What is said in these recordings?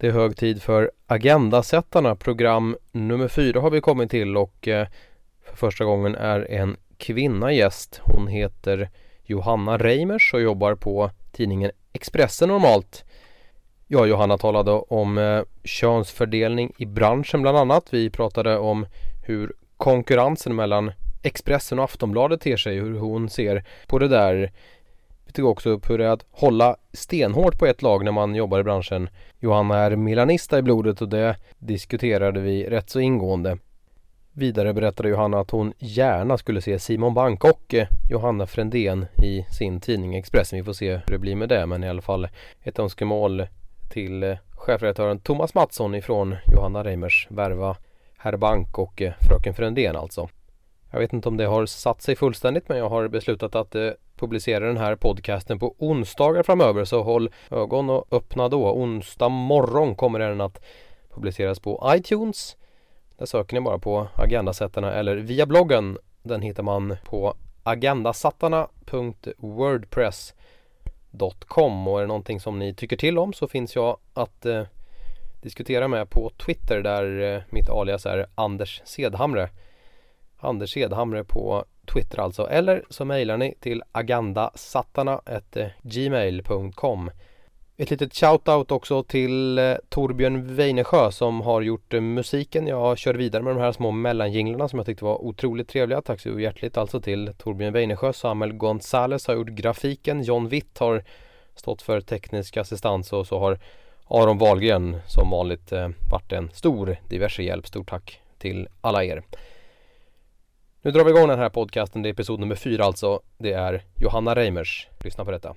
Det är hög tid för Agendasättarna. Program nummer fyra har vi kommit till och eh, för första gången är en kvinna gäst. Hon heter Johanna Reimers och jobbar på tidningen Expressen normalt. Ja, Johanna talade om eh, könsfördelning i branschen bland annat. Vi pratade om hur konkurrensen mellan Expressen och Aftonbladet ter sig, hur hon ser på det där. Vi tog också upp hur det är att hålla stenhårt på ett lag när man jobbar i branschen. Johanna är milanista i blodet och det diskuterade vi rätt så ingående. Vidare berättade Johanna att hon gärna skulle se Simon Bank och eh, Johanna Frändén i sin tidning Expressen. Vi får se hur det blir med det men i alla fall ett önskemål till eh, chefredaktören Thomas Mattsson ifrån Johanna Reimers värva herr Bank och eh, fröken Frändén alltså. Jag vet inte om det har satt sig fullständigt men jag har beslutat att eh, publicera den här podcasten på onsdagar framöver så håll ögon och öppna då. Onsdag morgon kommer den att publiceras på iTunes. Där söker ni bara på Agendasättarna eller via bloggen. Den hittar man på agendasattarna.wordpress.com och är det någonting som ni tycker till om så finns jag att eh, diskutera med på Twitter där eh, mitt alias är Anders Sedhamre. Anders Edhamre på Twitter alltså. Eller så mejlar ni till agendasattarna.gmail.com Ett litet shoutout också till eh, Torbjörn Weinesjö som har gjort eh, musiken. Jag kör vidare med de här små mellanjinglarna som jag tyckte var otroligt trevliga. Tack så hjärtligt alltså till Torbjörn Weinesjö. Samuel Gonzales har gjort grafiken. John Witt har stått för teknisk assistans och så har Aron Wahlgren som vanligt eh, varit en stor diverse hjälp. Stort tack till alla er. Nu drar vi igång den här podcasten, det är episod nummer fyra alltså. Det är Johanna Reimers. Lyssna på detta.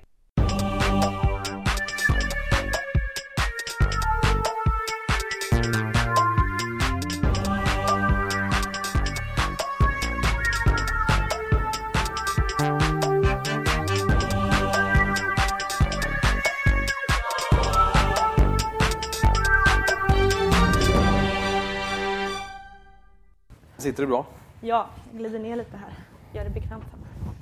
Sitter du bra? Ja, jag glider ner lite här. Gör det bekvämt.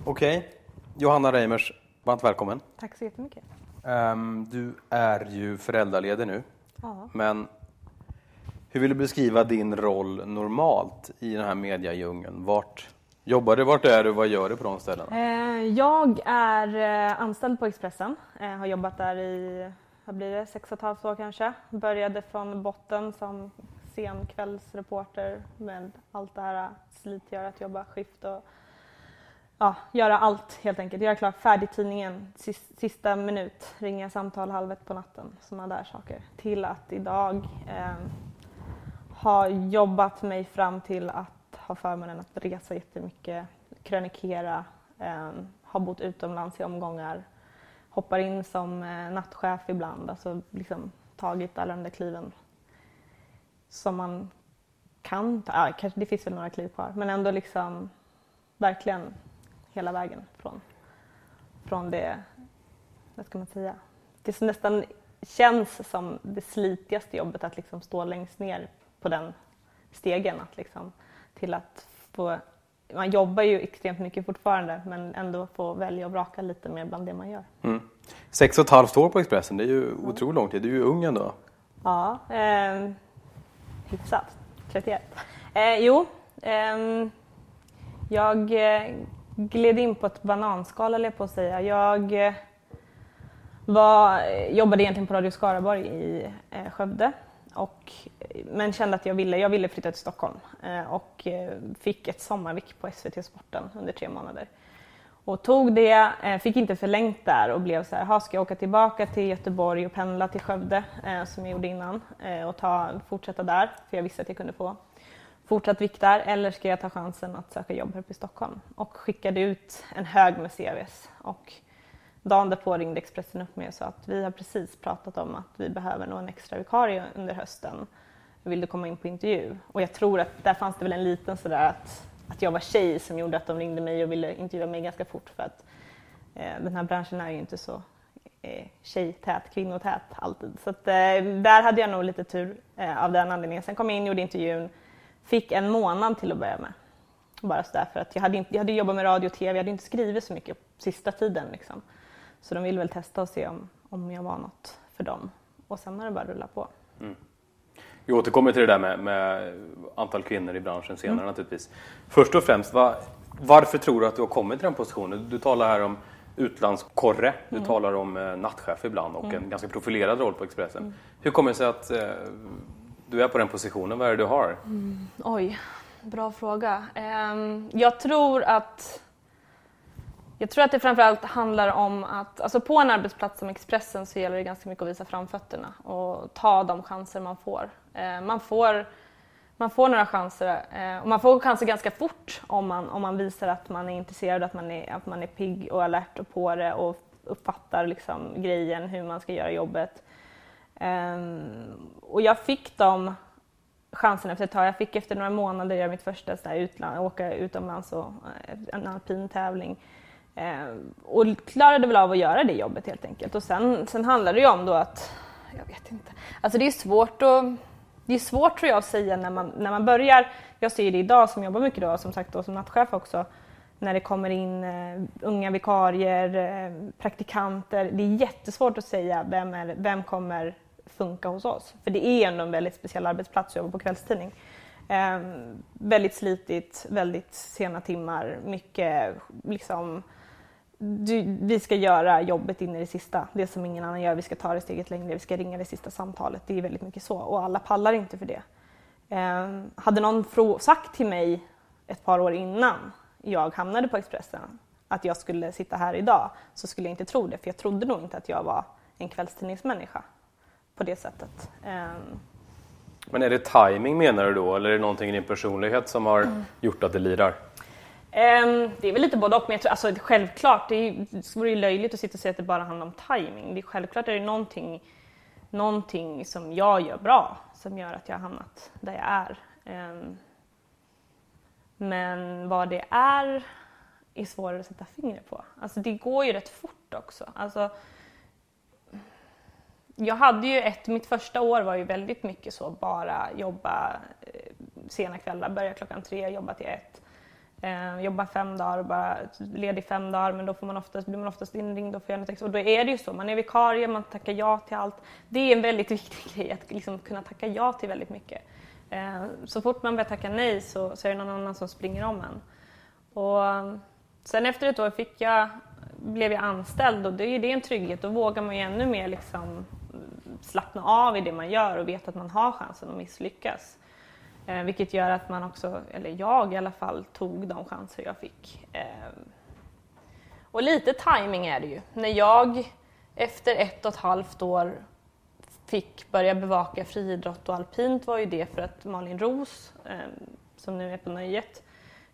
Okej. Johanna Reimers, varmt välkommen. Tack så jättemycket. Um, du är ju föräldraledig nu. Ja. Men hur vill du beskriva din roll normalt i den här mediadjungeln? Vart jobbar du, vart är du, vad gör du på de ställena? Eh, jag är eh, anställd på Expressen. Jag har jobbat där i, vad blir det, sex och ett halvt år kanske. Började från botten som senkvällsreporter med allt det här slitgöra, att jobba skift och ja, göra allt helt enkelt. Göra klart färdigtidningen, sista minut, ringa samtal halv ett på natten, sådana där saker. Till att idag eh, ha jobbat mig fram till att ha förmånen att resa jättemycket, krönikera, eh, ha bott utomlands i omgångar, hoppar in som eh, nattchef ibland, alltså liksom tagit alla de där kliven som man kan ta. Ja, kanske, det finns väl några kliv kvar, men ändå liksom verkligen hela vägen från, från det, vad ska man säga, det som nästan känns som det slitigaste jobbet att liksom stå längst ner på den stegen. Att liksom, till att få, man jobbar ju extremt mycket fortfarande men ändå få välja och vraka lite mer bland det man gör. Mm. Sex och ett halvt år på Expressen, det är ju mm. otroligt lång tid. Du är ju ung ändå. Ja, eh, hyfsat. 31. Eh, jo, ehm, eh, jag gled in på ett bananskal, eller jag på att säga. Jag eh, var, jobbade egentligen på Radio Skaraborg i eh, Skövde och, eh, men kände att jag ville, jag ville flytta till Stockholm eh, och eh, fick ett sommarvik på SVT Sporten under tre månader. Och tog det, eh, fick inte förlängt där och blev så här, ska jag åka tillbaka till Göteborg och pendla till Skövde eh, som jag gjorde innan eh, och ta, fortsätta där, för jag visste att jag kunde få fortsatt vikt där eller ska jag ta chansen att söka jobb här uppe i Stockholm? Och skickade ut en hög med CVs. Och dagen därpå ringde Expressen upp mig och sa att vi har precis pratat om att vi behöver nog en extra vikarie under hösten. Vill du komma in på intervju? Och jag tror att där fanns det väl en liten sådär att, att jag var tjej som gjorde att de ringde mig och ville intervjua mig ganska fort för att eh, den här branschen är ju inte så eh, tjejtät, kvinnotät alltid. Så att, eh, där hade jag nog lite tur eh, av den anledningen. Sen kom jag in, gjorde intervjun Fick en månad till att börja med. Bara sådär för att jag hade, inte, jag hade jobbat med radio och tv, jag hade inte skrivit så mycket sista tiden. Liksom. Så de ville väl testa och se om, om jag var något för dem. Och sen har det bara rullat på. Mm. Vi återkommer till det där med, med antal kvinnor i branschen senare mm. naturligtvis. Först och främst, va, varför tror du att du har kommit till den positionen? Du talar här om utlandskorre, du mm. talar om eh, nattchef ibland och mm. en ganska profilerad roll på Expressen. Mm. Hur kommer det sig att eh, du är på den positionen? Vad är det du har? Mm. Oj, bra fråga. Um, jag tror att jag tror att det framförallt handlar om att, alltså på en arbetsplats som Expressen så gäller det ganska mycket att visa framfötterna och ta de chanser man får. Eh, man får man får några chanser eh, och man får chanser ganska fort om man, om man visar att man är intresserad, att man är, att man är pigg och alert och på det och uppfattar liksom grejen, hur man ska göra jobbet. Ehm, och jag fick de chanserna efter ett tag. Jag fick efter några månader göra mitt första så utland, åka utomlands och eh, en alpin tävling. Ehm, och klarade väl av att göra det jobbet helt enkelt. Och sen, sen handlar det ju om då att, jag vet inte, alltså det är svårt att det är svårt tror jag att säga när man, när man börjar. Jag ser det idag som jobbar mycket då, som sagt då, som nattchef också. När det kommer in uh, unga vikarier, uh, praktikanter. Det är jättesvårt att säga vem, är, vem kommer funka hos oss. För det är ändå en väldigt speciell arbetsplats att jobba på kvällstidning. Um, väldigt slitigt, väldigt sena timmar, mycket liksom du, vi ska göra jobbet in i det sista, det som ingen annan gör. Vi ska ta det steget längre, vi ska ringa det sista samtalet. Det är väldigt mycket så och alla pallar inte för det. Eh, hade någon sagt till mig ett par år innan jag hamnade på Expressen att jag skulle sitta här idag så skulle jag inte tro det för jag trodde nog inte att jag var en kvällstidningsmänniska på det sättet. Eh, men är det timing menar du då eller är det någonting i din personlighet som har mm. gjort att det lirar? Um, det är väl lite både och, men jag tror, alltså, självklart, det, är, det vore ju löjligt att sitta och säga att det bara handlar om timing. Det är, självklart är det någonting, någonting som jag gör bra som gör att jag har hamnat där jag är. Um, men vad det är är svårare att sätta fingret på. Alltså det går ju rätt fort också. Alltså, jag hade ju ett, mitt första år var ju väldigt mycket så bara jobba eh, sena kvällar, börja klockan tre, jobba till ett Eh, jobbar fem dagar och bara ledig fem dagar men då får man oftast, blir man oftast inringd och får göra text. Och då är det ju så, man är vikarie, man tackar ja till allt. Det är en väldigt viktig grej att liksom kunna tacka ja till väldigt mycket. Eh, så fort man börjar tacka nej så, så är det någon annan som springer om en. Och eh, sen efter ett år fick jag, blev jag anställd och det är det en trygghet. Då vågar man ju ännu mer liksom slappna av i det man gör och veta att man har chansen att misslyckas. Eh, vilket gör att man också, eller jag i alla fall, tog de chanser jag fick. Eh, och lite timing är det ju. När jag efter ett och ett halvt år fick börja bevaka friidrott och alpint var ju det för att Malin Ros, eh, som nu är på Nöjet,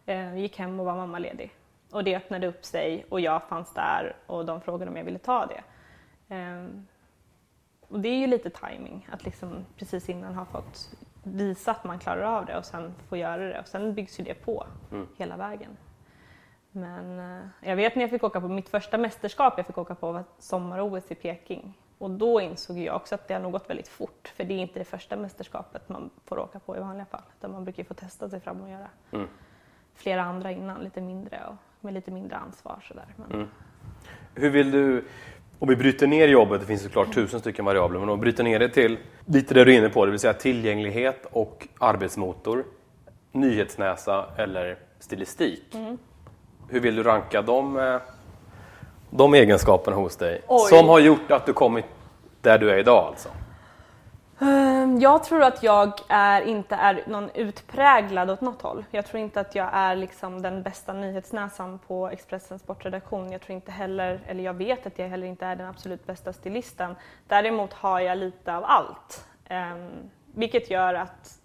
eh, gick hem och var mammaledig. Och det öppnade upp sig och jag fanns där och de frågade om jag ville ta det. Eh, och det är ju lite timing att liksom precis innan ha fått visa att man klarar av det och sen få göra det. Och sen byggs ju det på mm. hela vägen. Men eh, jag vet när jag fick åka på mitt första mästerskap jag fick åka på var sommar-OS i Peking. Och då insåg jag också att det har nog gått väldigt fort för det är inte det första mästerskapet man får åka på i vanliga fall. Utan man brukar få testa sig fram och göra mm. flera andra innan, lite mindre och med lite mindre ansvar. Sådär. Men... Mm. Hur vill du om vi bryter ner jobbet, det finns såklart tusen stycken variabler, men om vi bryter ner det till lite det du är inne på, det vill säga tillgänglighet och arbetsmotor, nyhetsnäsa eller stilistik. Mm. Hur vill du ranka de, eh, de egenskaperna hos dig Oj. som har gjort att du kommit där du är idag alltså? Ehm, jag tror att jag är, inte är någon utpräglad åt något håll. Jag tror inte att jag är liksom den bästa nyhetsnäsan på Expressens sportredaktion. Jag tror inte heller, eller jag vet att jag heller inte är den absolut bästa stilisten. Däremot har jag lite av allt. Ehm, vilket gör att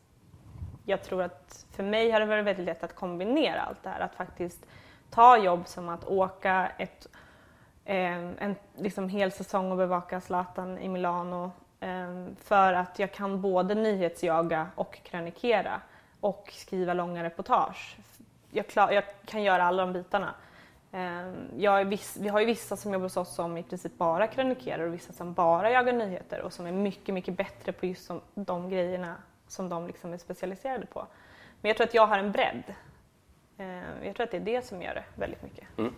jag tror att för mig har det varit väldigt lätt att kombinera allt det här. Att faktiskt ta jobb som att åka ett, ehm, en liksom hel säsong och bevaka Zlatan i Milano Ehm, för att jag kan både nyhetsjaga och krönikera och skriva långa reportage. Jag, klar, jag kan göra alla de bitarna. Ehm, viss, vi har ju vissa som jobbar hos oss som i princip bara krönikerar och vissa som bara jagar nyheter och som är mycket, mycket bättre på just de grejerna som de liksom är specialiserade på. Men jag tror att jag har en bredd. Ehm, jag tror att det är det som gör det väldigt mycket. Mm.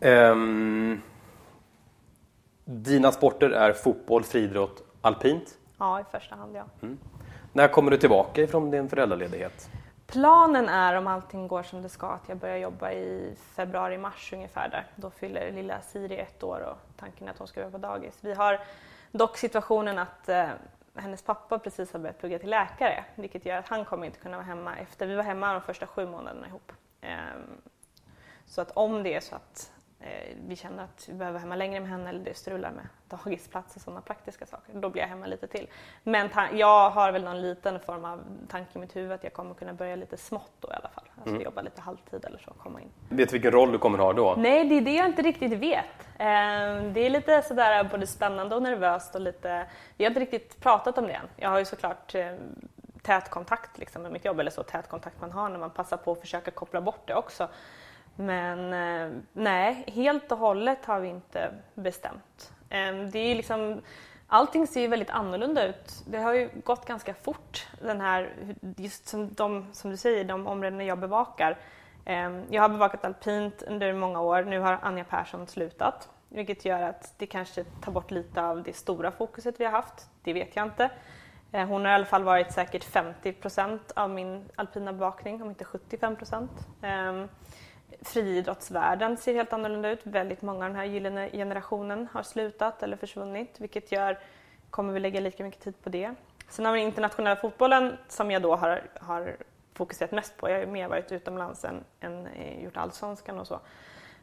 Um... Dina sporter är fotboll, friidrott, alpint. Ja, i första hand ja. Mm. När kommer du tillbaka ifrån din föräldraledighet? Planen är om allting går som det ska att jag börjar jobba i februari-mars ungefär där. Då fyller lilla Siri ett år och tanken är att hon ska vara på dagis. Vi har dock situationen att eh, hennes pappa precis har börjat plugga till läkare vilket gör att han kommer inte kunna vara hemma efter, vi var hemma de första sju månaderna ihop. Um, så att om det är så att eh, vi känner att vi behöver hemma längre med henne eller det strular med dagisplats och sådana praktiska saker, då blir jag hemma lite till. Men jag har väl någon liten form av tanke i mitt huvud att jag kommer kunna börja lite smått då i alla fall. Alltså mm. jobba lite halvtid eller så, komma in. Vet du vilken roll du kommer ha då? Nej, det är det jag inte riktigt vet. Eh, det är lite sådär både spännande och nervöst och lite, vi har inte riktigt pratat om det än. Jag har ju såklart eh, tät kontakt liksom med mitt jobb, eller så tät kontakt man har när man passar på att försöka koppla bort det också. Men eh, nej, helt och hållet har vi inte bestämt. Ehm, det är liksom, allting ser ju väldigt annorlunda ut. Det har ju gått ganska fort, den här, just som, de, som du säger, de områden jag bevakar. Ehm, jag har bevakat alpint under många år, nu har Anja Persson slutat. Vilket gör att det kanske tar bort lite av det stora fokuset vi har haft, det vet jag inte. Ehm, hon har i alla fall varit säkert 50 procent av min alpina bevakning, om inte 75 procent friidrottsvärlden ser helt annorlunda ut. Väldigt många av den här gyllene generationen har slutat eller försvunnit vilket gör, kommer vi lägga lika mycket tid på det. Sen har vi den internationella fotbollen som jag då har, har fokuserat mest på. Jag har mer varit utomlands än, än eh, gjort allsvenskan och så.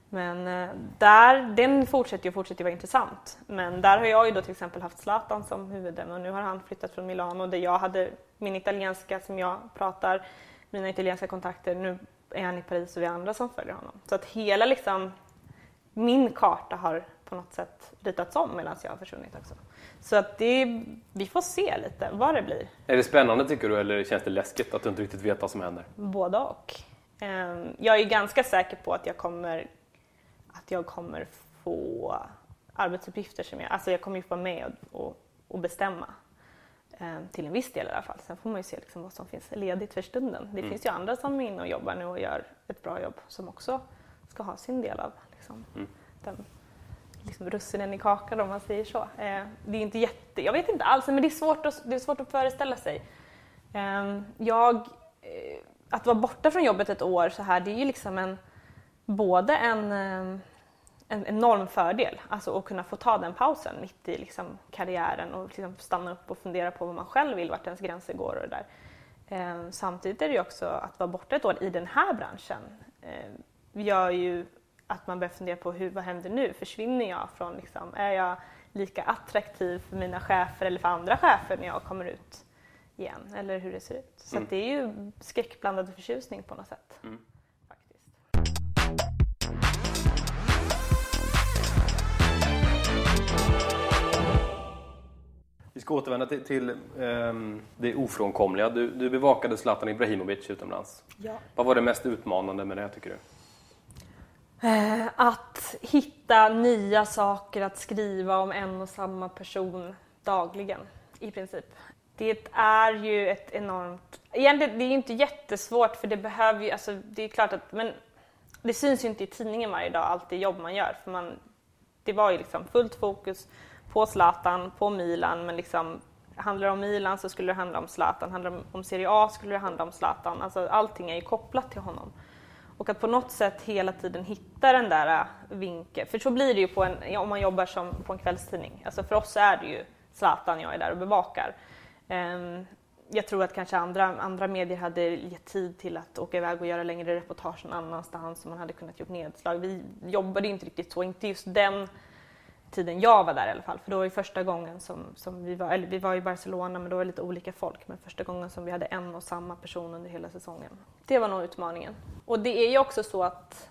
Men eh, där, den fortsätter ju fortsätter vara intressant. Men där har jag ju då till exempel haft Zlatan som huvudämne och nu har han flyttat från Milano där jag hade min italienska som jag pratar, mina italienska kontakter. Nu är han i Paris och vi andra som följer honom. Så att hela liksom, min karta har på något sätt ritats om medan jag har försvunnit också. Så att det, vi får se lite vad det blir. Är det spännande tycker du eller känns det läskigt att du inte riktigt vet vad som händer? Både och. Ehm, jag är ganska säker på att jag kommer, att jag kommer få arbetsuppgifter som jag, alltså jag kommer ju vara med och, och, och bestämma till en viss del i alla fall. Sen får man ju se liksom vad som finns ledigt för stunden. Det mm. finns ju andra som är inne och jobbar nu och gör ett bra jobb som också ska ha sin del av liksom, mm. den liksom russinen i kakan om man säger så. Eh, det är inte jätte, jag vet inte alls, men det är svårt att, det är svårt att föreställa sig. Ehm, eh, jag, att vara borta från jobbet ett år så här, det är ju liksom en, både en eh, en enorm fördel, alltså att kunna få ta den pausen mitt i liksom karriären och liksom stanna upp och fundera på vad man själv vill, vart ens gränser går och det där. Eh, samtidigt är det ju också att vara borta ett år i den här branschen eh, gör ju att man börjar fundera på hur, vad händer nu? Försvinner jag från, liksom, är jag lika attraktiv för mina chefer eller för andra chefer när jag kommer ut igen? Eller hur det ser ut. Så mm. det är ju skräckblandad förtjusning på något sätt. Mm. Vi ska återvända till, till um, det ofrånkomliga. Du, du bevakade Zlatan Ibrahimovic utomlands. Ja. Vad var det mest utmanande med det tycker du? Eh, att hitta nya saker att skriva om en och samma person dagligen i princip. Det är ju ett enormt... Egentligen, det är ju inte jättesvårt för det behöver ju, alltså det är klart att, men det syns ju inte i tidningen varje dag allt det jobb man gör för man, det var ju liksom fullt fokus på Zlatan, på Milan, men liksom handlar det om Milan så skulle det handla om Zlatan, handlar det om Serie A skulle det handla om Zlatan. Alltså allting är ju kopplat till honom. Och att på något sätt hela tiden hitta den där äh, vinkeln, för så blir det ju på en, om man jobbar som på en kvällstidning. Alltså för oss är det ju Zlatan jag är där och bevakar. Um, jag tror att kanske andra, andra medier hade gett tid till att åka iväg och göra längre reportage någon annanstans som man hade kunnat gjort nedslag. Vi jobbade inte riktigt så, inte just den tiden jag var där i alla fall. För då var det första gången som, som vi var, eller vi var i Barcelona men då var det lite olika folk. Men första gången som vi hade en och samma person under hela säsongen. Det var nog utmaningen. Och det är ju också så att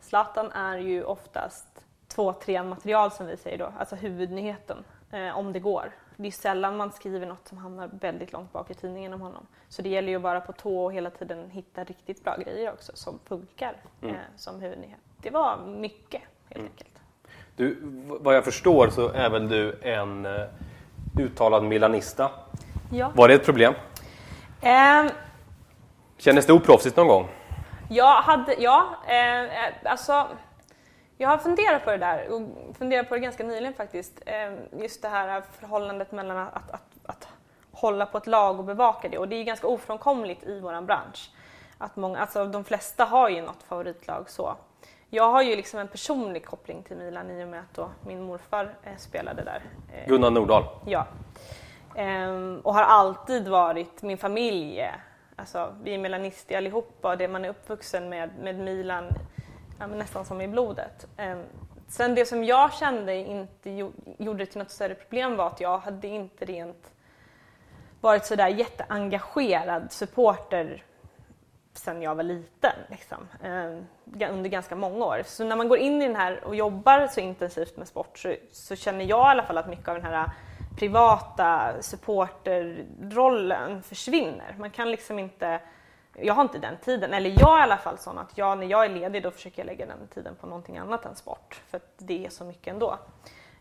Zlatan är ju oftast två, tre material som vi säger då, alltså huvudnyheten, eh, om det går. Det är sällan man skriver något som hamnar väldigt långt bak i tidningen om honom. Så det gäller ju att vara på tå och hela tiden hitta riktigt bra grejer också som funkar mm. eh, som huvudnyhet. Det var mycket helt mm. enkelt. Du, vad jag förstår så är väl du en uh, uttalad milanista? Ja. Var det ett problem? Um, Kändes det oproffsigt någon gång? Jag hade, ja, eh, alltså jag har funderat på det där och funderat på det ganska nyligen faktiskt. Eh, just det här förhållandet mellan att, att, att, hålla på ett lag och bevaka det och det är ganska ofrånkomligt i vår bransch. Att många, alltså de flesta har ju något favoritlag så. Jag har ju liksom en personlig koppling till Milan i och med att min morfar eh, spelade där. Eh, Gunnar Nordahl? Ja. Ehm, och har alltid varit min familj. Alltså, vi är milanister allihopa och det man är uppvuxen med, med Milan ja, nästan som i blodet. Ehm, sen det som jag kände inte gjorde det till något större problem var att jag hade inte rent varit sådär jätteengagerad supporter sedan jag var liten, liksom, eh, under ganska många år. Så när man går in i den här och jobbar så intensivt med sport så, så, känner jag i alla fall att mycket av den här privata supporterrollen försvinner. Man kan liksom inte, jag har inte den tiden, eller jag är i alla fall sån att jag, när jag är ledig då försöker jag lägga den tiden på någonting annat än sport, för att det är så mycket ändå.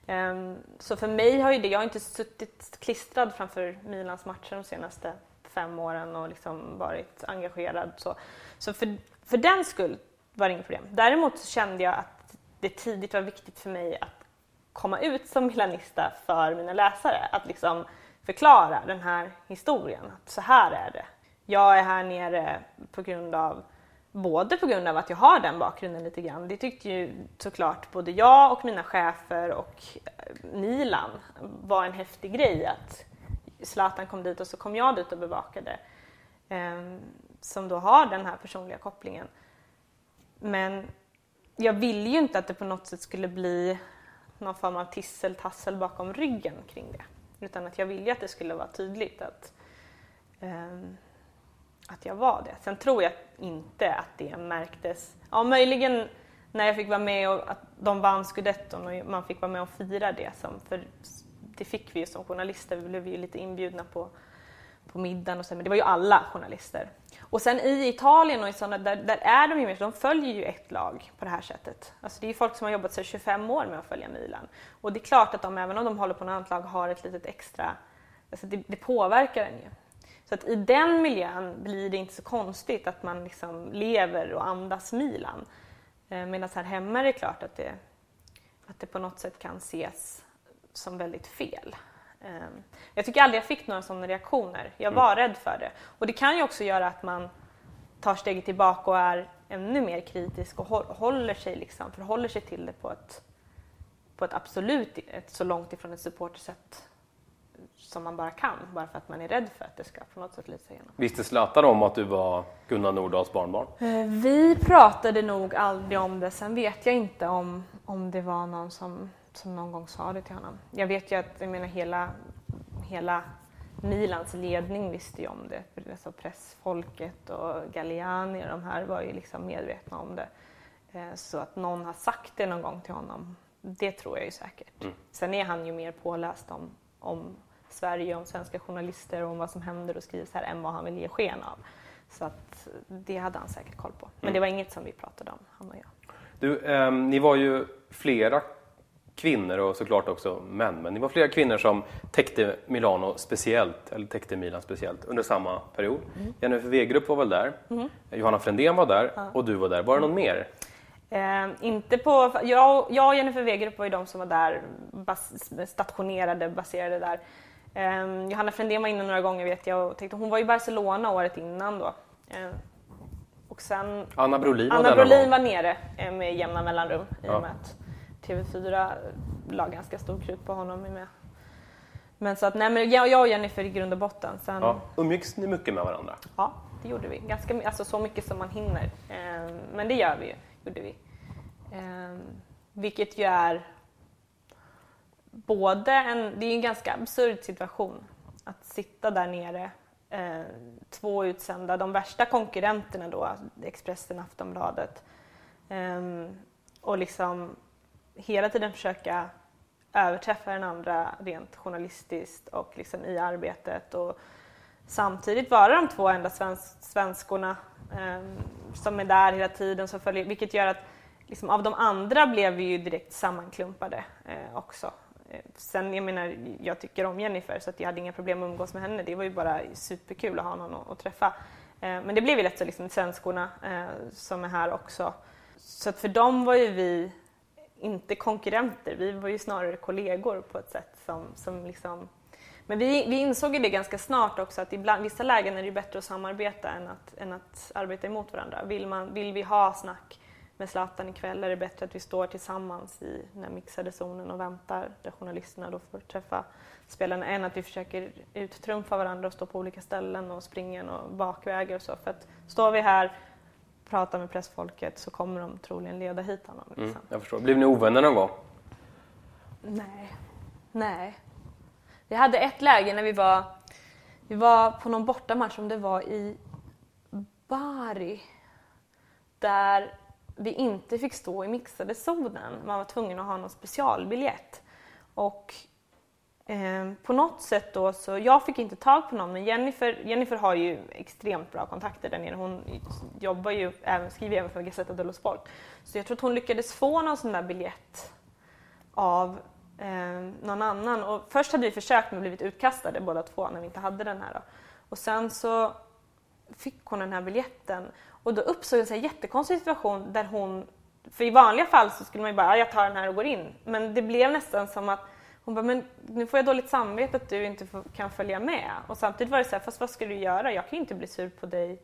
Um, så för mig har ju det, jag har inte suttit klistrad framför Milans matcher de senaste fem åren och liksom varit engagerad. Så, så för, för den skull var det inget problem. Däremot så kände jag att det tidigt var viktigt för mig att komma ut som milanista för mina läsare. Att liksom förklara den här historien. Att så här är det. Jag är här nere på grund av Både på grund av att jag har den bakgrunden lite grann. Det tyckte ju såklart både jag och mina chefer och Milan var en häftig grej att Zlatan kom dit och så kom jag dit och bevakade. Eh, som då har den här personliga kopplingen. Men jag ville ju inte att det på något sätt skulle bli någon form av tisseltassel bakom ryggen kring det. Utan att jag ville att det skulle vara tydligt att, eh, att jag var det. Sen tror jag inte att det märktes. Ja, möjligen när jag fick vara med och att de vann scudetton och man fick vara med och fira det. Som, för det fick vi ju som journalister, vi blev ju lite inbjudna på, på middagen och så, men det var ju alla journalister. Och sen i Italien och i sådana, där, där är de ju med, de följer ju ett lag på det här sättet. Alltså det är ju folk som har jobbat sig 25 år med att följa Milan. Och det är klart att de, även om de håller på något annat lag, har ett litet extra, alltså det, det påverkar en ju. Så att i den miljön blir det inte så konstigt att man liksom lever och andas Milan. Eh, medan här hemma är det klart att det, att det på något sätt kan ses som väldigt fel. Ehm, jag tycker aldrig jag fick några sådana reaktioner. Jag var mm. rädd för det. Och det kan ju också göra att man tar steget tillbaka och är ännu mer kritisk och håller sig, liksom, förhåller sig till det på ett, på ett absolut ett så långt ifrån ett supportersätt som man bara kan, bara för att man är rädd för att det ska på något sätt lysa igenom. Visste Zlatan om att du var Gunnar Nordahls barnbarn? Eh, vi pratade nog aldrig om det. Sen vet jag inte om, om det var någon som som någon gång sa det till honom. Jag vet ju att jag menar, hela, hela Milans ledning visste ju om det. Alltså pressfolket och Galliani och de här var ju liksom medvetna om det. Eh, så att någon har sagt det någon gång till honom, det tror jag ju säkert. Mm. Sen är han ju mer påläst om, om Sverige, om svenska journalister och om vad som händer och skrivs här än vad han vill ge sken av. Så att det hade han säkert koll på. Men mm. det var inget som vi pratade om, han och jag. Du, eh, ni var ju flera kvinnor och såklart också män. Men det var flera kvinnor som täckte Milano speciellt, eller täckte Milan speciellt under samma period. Mm. Jennifer Wegerup var väl där, mm. Johanna Frändén var där ja. och du var där. Var det någon mer? Eh, inte på, jag, jag och Jennifer Wegerup var ju de som var där, bas, stationerade, baserade där. Eh, Johanna Frändén var inne några gånger vet jag och tänkte, hon var i Barcelona året innan då. Eh, och sen, Anna Brolin var, Anna Brolin var nere eh, med jämna mellanrum i och med att TV4 la ganska stor krut på honom med. Men så att nej, men jag och Jennifer i grund och botten. Sen... Ja. Umgicks ni mycket med varandra? Ja, det gjorde vi. Ganska, alltså så mycket som man hinner. Eh, men det gör vi ju, gjorde vi. Eh, vilket ju är både en, det är en ganska absurd situation att sitta där nere, eh, två utsända, de värsta konkurrenterna då, Expressen, Aftonbladet, eh, och liksom hela tiden försöka överträffa den andra rent journalistiskt och liksom i arbetet och samtidigt vara de två enda svensk, svenskorna eh, som är där hela tiden, som följer, vilket gör att liksom, av de andra blev vi ju direkt sammanklumpade eh, också. Eh, sen, jag menar, jag tycker om Jennifer så att jag hade inga problem att umgås med henne. Det var ju bara superkul att ha någon att, att träffa. Eh, men det blev ju lätt så liksom svenskorna eh, som är här också. Så att för dem var ju vi inte konkurrenter, vi var ju snarare kollegor på ett sätt som, som liksom Men vi, vi insåg ju det ganska snart också att i vissa lägen är det bättre att samarbeta än att, än att arbeta emot varandra. Vill, man, vill vi ha snack med Zlatan ikväll är det bättre att vi står tillsammans i den här mixade zonen och väntar där journalisterna då får träffa spelarna än att vi försöker uttrumfa varandra och stå på olika ställen och springa och bakvägar och så. För att står vi här pratar med pressfolket så kommer de troligen leda hit honom. Liksom. Mm, jag förstår. Blev ni ovänner någon gång? Nej. Nej. Vi hade ett läge när vi var, vi var på någon bortamatch, om det var i Bari, där vi inte fick stå i mixade zonen. Man var tvungen att ha någon specialbiljett. Och eh, på något sätt då så, jag fick inte tag på någon, men Jennifer, Jennifer har ju extremt bra kontakter där nere. Hon jobbar ju, även, skriver även för Gazzetta dello Sport. Så jag tror att hon lyckades få någon sån där biljett av eh, någon annan. Och först hade vi försökt men blivit utkastade båda två när vi inte hade den här. Då. Och sen så fick hon den här biljetten och då uppstod en så här jättekonstig situation där hon, för i vanliga fall så skulle man ju bara, jag tar den här och går in. Men det blev nästan som att hon bara, men nu får jag dåligt samvete att du inte kan följa med. Och samtidigt var det så här, fast vad ska du göra? Jag kan ju inte bli sur på dig.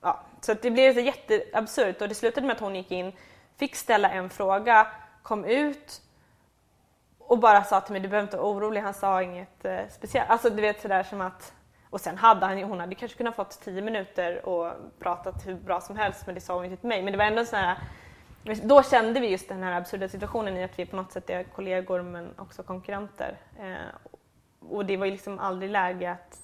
Ja, så det blev så jätteabsurt och det slutade med att hon gick in, fick ställa en fråga, kom ut och bara sa till mig, du behöver inte vara orolig, han sa inget eh, speciellt. Alltså du vet sådär som att och sen hade han, hon hade kanske kunnat fått tio minuter och pratat hur bra som helst men det sa hon inte till mig. Men det var ändå så här, då kände vi just den här absurda situationen i att vi på något sätt är kollegor men också konkurrenter. Eh, och det var ju liksom aldrig läge att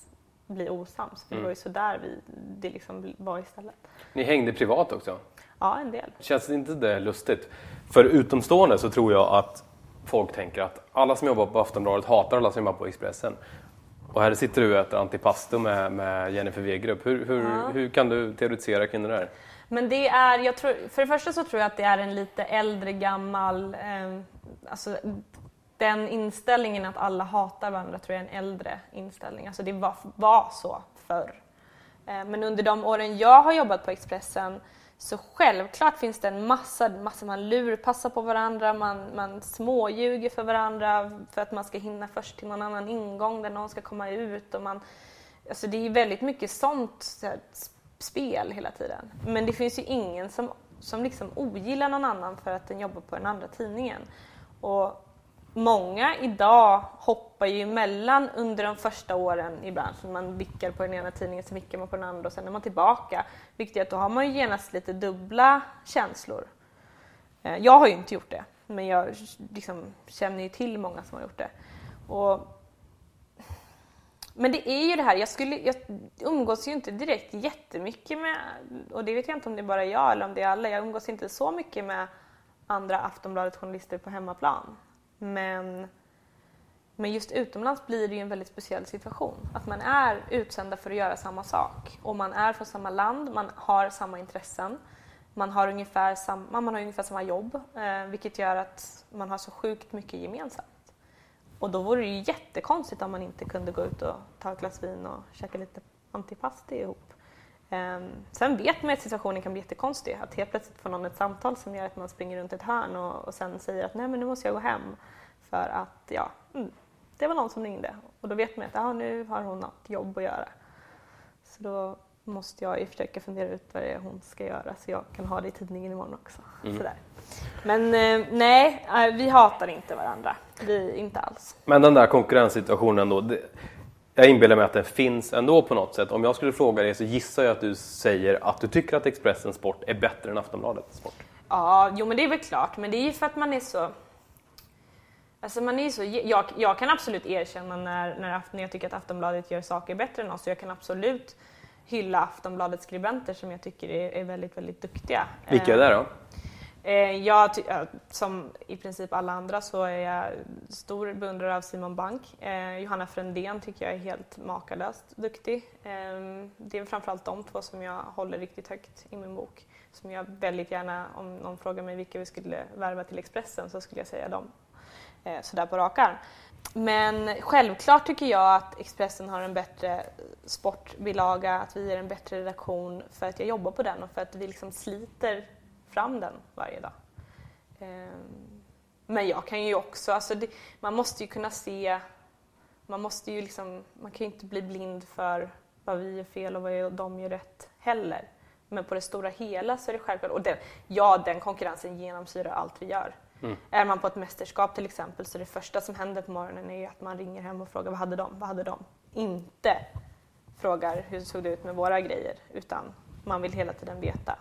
bli osams. För mm. Det var ju så där vi, det liksom var istället. Ni hängde privat också? Ja, en del. Känns det inte det lustigt? För utomstående så tror jag att folk tänker att alla som jobbar på Aftonbladet hatar alla som jobbar på Expressen. Och här sitter du och äter antipasto med, med Jennifer Wegerup. Hur, hur, ja. hur kan du teoretisera kring det där? Men det är, jag tror, för det första så tror jag att det är en lite äldre gammal, eh, alltså den inställningen att alla hatar varandra tror jag är en äldre inställning. Alltså det var, var så förr. Eh, men under de åren jag har jobbat på Expressen så självklart finns det en massa, massa man lurpassar på varandra, man, man småljuger för varandra för att man ska hinna först till någon annan ingång där någon ska komma ut. Och man, alltså det är väldigt mycket sånt så här, spel hela tiden. Men det finns ju ingen som, som liksom ogillar någon annan för att den jobbar på den andra tidningen. Och många idag hoppar ju emellan under de första åren i branschen. Man vickar på den ena tidningen, sen vickar man på den andra och sen är man tillbaka. Vilket är att då har man ju genast lite dubbla känslor. Eh, jag har ju inte gjort det, men jag liksom känner ju till många som har gjort det. Och men det är ju det här, jag, skulle, jag umgås ju inte direkt jättemycket med, och det vet jag inte om det är bara jag eller om det är alla, jag umgås inte så mycket med andra Aftonbladet-journalister på hemmaplan. Men, men just utomlands blir det ju en väldigt speciell situation. Att man är utsända för att göra samma sak och man är från samma land, man har samma intressen. Man har ungefär samma, man har ungefär samma jobb eh, vilket gör att man har så sjukt mycket gemensamt. Och då vore det ju jättekonstigt om man inte kunde gå ut och ta ett glas vin och käka lite antipasti ihop. Um, sen vet man att situationen kan bli jättekonstig, att helt plötsligt får någon ett samtal som gör att man springer runt ett hörn och, och sen säger att nej men nu måste jag gå hem för att ja, mm, det var någon som ringde och då vet man att ah, nu har hon något jobb att göra. Så då måste jag ju försöka fundera ut vad det är hon ska göra så jag kan ha det i tidningen imorgon också. Mm. Sådär. Men eh, nej, eh, vi hatar inte varandra. Vi, inte alls. Men den där konkurrenssituationen då, det, jag inbillar mig att den finns ändå på något sätt. Om jag skulle fråga dig så gissar jag att du säger att du tycker att Expressens Sport är bättre än Aftonbladets Sport. Ja, jo men det är väl klart, men det är ju för att man är så Alltså man är så, jag, jag kan absolut erkänna när, när, när jag tycker att Aftonbladet gör saker bättre än oss. Jag kan absolut hylla Aftonbladets skribenter som jag tycker är, är väldigt, väldigt duktiga. Vilka är det då? Eh, jag, som i princip alla andra så är jag stor beundrare av Simon Bank. Eh, Johanna Frändén tycker jag är helt makalöst duktig. Eh, det är framförallt de två som jag håller riktigt högt i min bok. Som jag väldigt gärna, om någon frågar mig vilka vi skulle värva till Expressen så skulle jag säga dem. Sådär på rak arm. Men självklart tycker jag att Expressen har en bättre sportbilaga, att vi är en bättre redaktion för att jag jobbar på den och för att vi liksom sliter fram den varje dag. Ehm, men jag kan ju också, alltså det, man måste ju kunna se man måste ju liksom, man kan ju inte bli blind för vad vi gör fel och vad de gör rätt heller. Men på det stora hela så är det självklart, och den, ja den konkurrensen genomsyrar allt vi gör. Mm. Är man på ett mästerskap till exempel så det första som händer på morgonen är att man ringer hem och frågar vad hade de, vad hade de? Inte frågar hur såg det ut med våra grejer utan man vill hela tiden veta.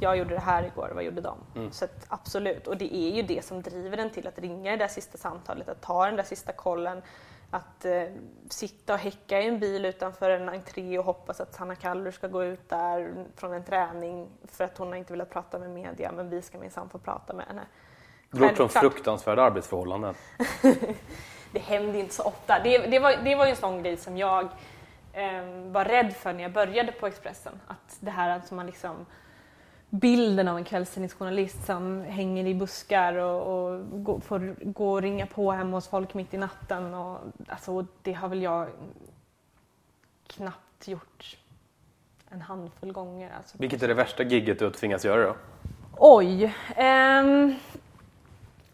Jag gjorde det här igår, vad gjorde de? Mm. Så att, absolut, och det är ju det som driver den till att ringa det där sista samtalet, att ta den där sista kollen, att eh, sitta och häcka i en bil utanför en entré och hoppas att Sanna Kallur ska gå ut där från en träning för att hon har inte velat prata med media men vi ska minsann få prata med henne. Det låter som fruktansvärda arbetsförhållanden. det händer inte så ofta. Det, det, var, det var ju en sån grej som jag eh, var rädd för när jag började på Expressen. Att det här att man liksom bilden av en kvällstidningsjournalist som hänger i buskar och, och gå, får gå och ringa på hemma hos folk mitt i natten. Och, alltså, det har väl jag knappt gjort en handfull gånger. Alltså. Vilket är det värsta gigget du har tvingats göra då? Oj. Um,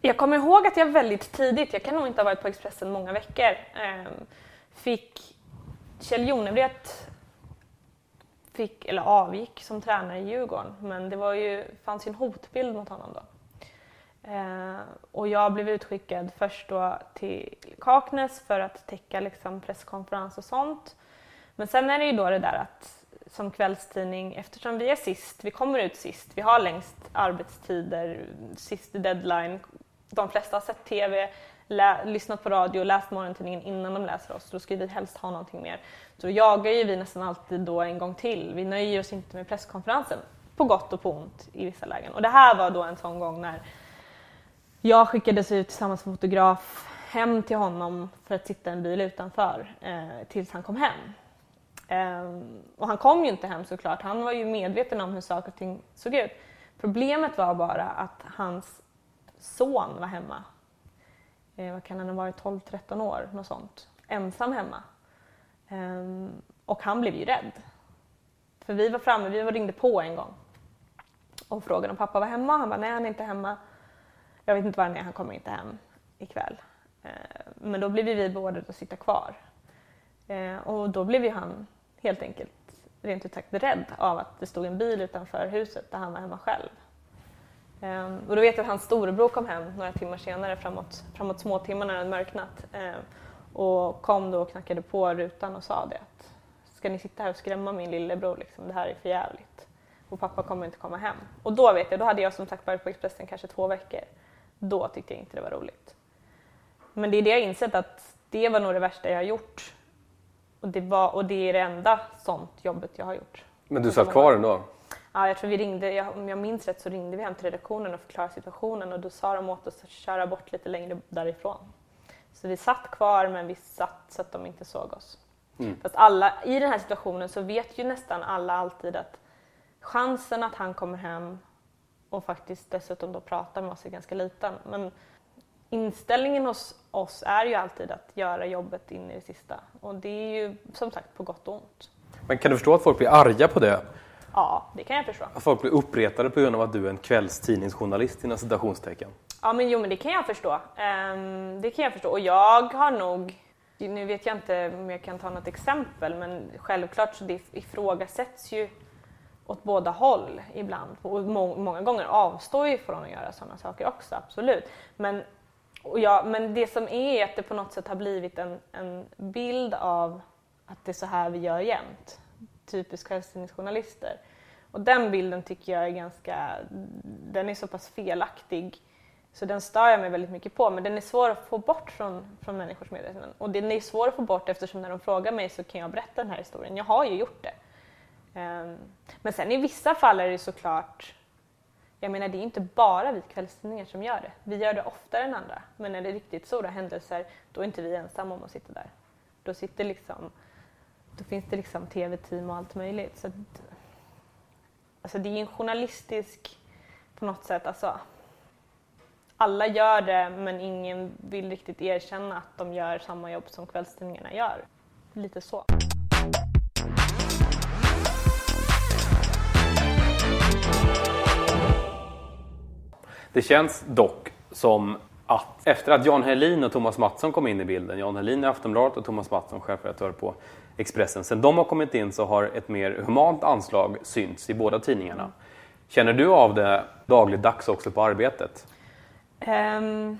jag kommer ihåg att jag väldigt tidigt, jag kan nog inte ha varit på Expressen många veckor, ehm, fick Kjell Jonevret fick, eller avgick som tränare i Djurgården men det var ju, fanns ju en hotbild mot honom då. Eh, och jag blev utskickad först då till Kaknäs för att täcka liksom presskonferens och sånt. Men sen är det ju då det där att som kvällstidning, eftersom vi är sist, vi kommer ut sist, vi har längst arbetstider, sist deadline, de flesta har sett TV, lä, lyssnat på radio, läst morgontidningen innan de läser oss, då ska vi helst ha någonting mer. Så då jagar ju vi nästan alltid då en gång till. Vi nöjer oss inte med presskonferensen, på gott och på ont i vissa lägen. Och det här var då en sån gång när jag skickades ut tillsammans med fotograf hem till honom för att sitta i en bil utanför eh, tills han kom hem. Ehm, och han kom ju inte hem såklart, han var ju medveten om hur saker och ting såg ut. Problemet var bara att hans son var hemma eh, vad kan han ha varit, 12-13 år, något sånt, ensam hemma. Eh, och han blev ju rädd. För vi var framme, vi ringde på en gång och frågade om pappa var hemma. Han bara, nej han är inte hemma. Jag vet inte var han är, han kommer inte hem ikväll. Ehm, men då blev vi beordrade att sitta kvar. Ehm, och då blev ju han helt enkelt rent ut sagt rädd av att det stod en bil utanför huset där han var hemma själv. Um, och då vet jag att hans storebror kom hem några timmar senare framåt, framåt småtimmarna när det mörknat um, och kom då och knackade på rutan och sa det att ska ni sitta här och skrämma min lillebror liksom, det här är för jävligt. Och pappa kommer inte komma hem. Och då vet jag, då hade jag som sagt varit på Expressen kanske två veckor. Då tyckte jag inte det var roligt. Men det är det jag insett att det var nog det värsta jag har gjort. Och det, var, och det är det enda sånt jobbet jag har gjort. Men du satt kvar ändå? Ja, jag tror vi ringde, jag, om jag minns rätt så ringde vi hem till redaktionen och förklarade situationen och då sa de åt oss att köra bort lite längre därifrån. Så vi satt kvar men vi satt så att de inte såg oss. Mm. Fast alla, i den här situationen så vet ju nästan alla alltid att chansen att han kommer hem och faktiskt dessutom då pratar med oss är ganska liten. Men inställningen hos oss är ju alltid att göra jobbet in i det sista och det är ju som sagt på gott och ont. Men kan du förstå att folk blir arga på det? Ja, det kan jag förstå. Att folk blir uppretade på grund av att du är en kvällstidningsjournalist inom citationstecken? Ja, men jo, men det kan jag förstå. Um, det kan jag förstå. Och jag har nog, nu vet jag inte om jag kan ta något exempel, men självklart så det ifrågasätts ju åt båda håll ibland. Och må många gånger avstår jag från att göra sådana saker också, absolut. Men, ja, men det som är att det på något sätt har blivit en, en bild av att det är så här vi gör jämt typiskt kvällstidningsjournalister. Och den bilden tycker jag är ganska, den är så pass felaktig så den stör jag mig väldigt mycket på men den är svår att få bort från, från människors medvetande. Och den är svår att få bort eftersom när de frågar mig så kan jag berätta den här historien. Jag har ju gjort det. Um, men sen i vissa fall är det såklart, jag menar det är inte bara vi kvällstidningar som gör det. Vi gör det oftare än andra. Men när det är riktigt stora händelser då är inte vi ensamma om att sitta där. Då sitter liksom då finns det liksom tv-team och allt möjligt. Så att, alltså det är en journalistisk, på något sätt, alltså alla gör det men ingen vill riktigt erkänna att de gör samma jobb som kvällstidningarna gör. Lite så. Det känns dock som att efter att Jan Helin och Thomas Mattsson kom in i bilden, Jan Helin i Aftonbladet och Thomas Mattsson chefredaktör på Expressen, sen de har kommit in så har ett mer humant anslag synts i båda tidningarna. Känner du av det dagligdags också på arbetet? Um,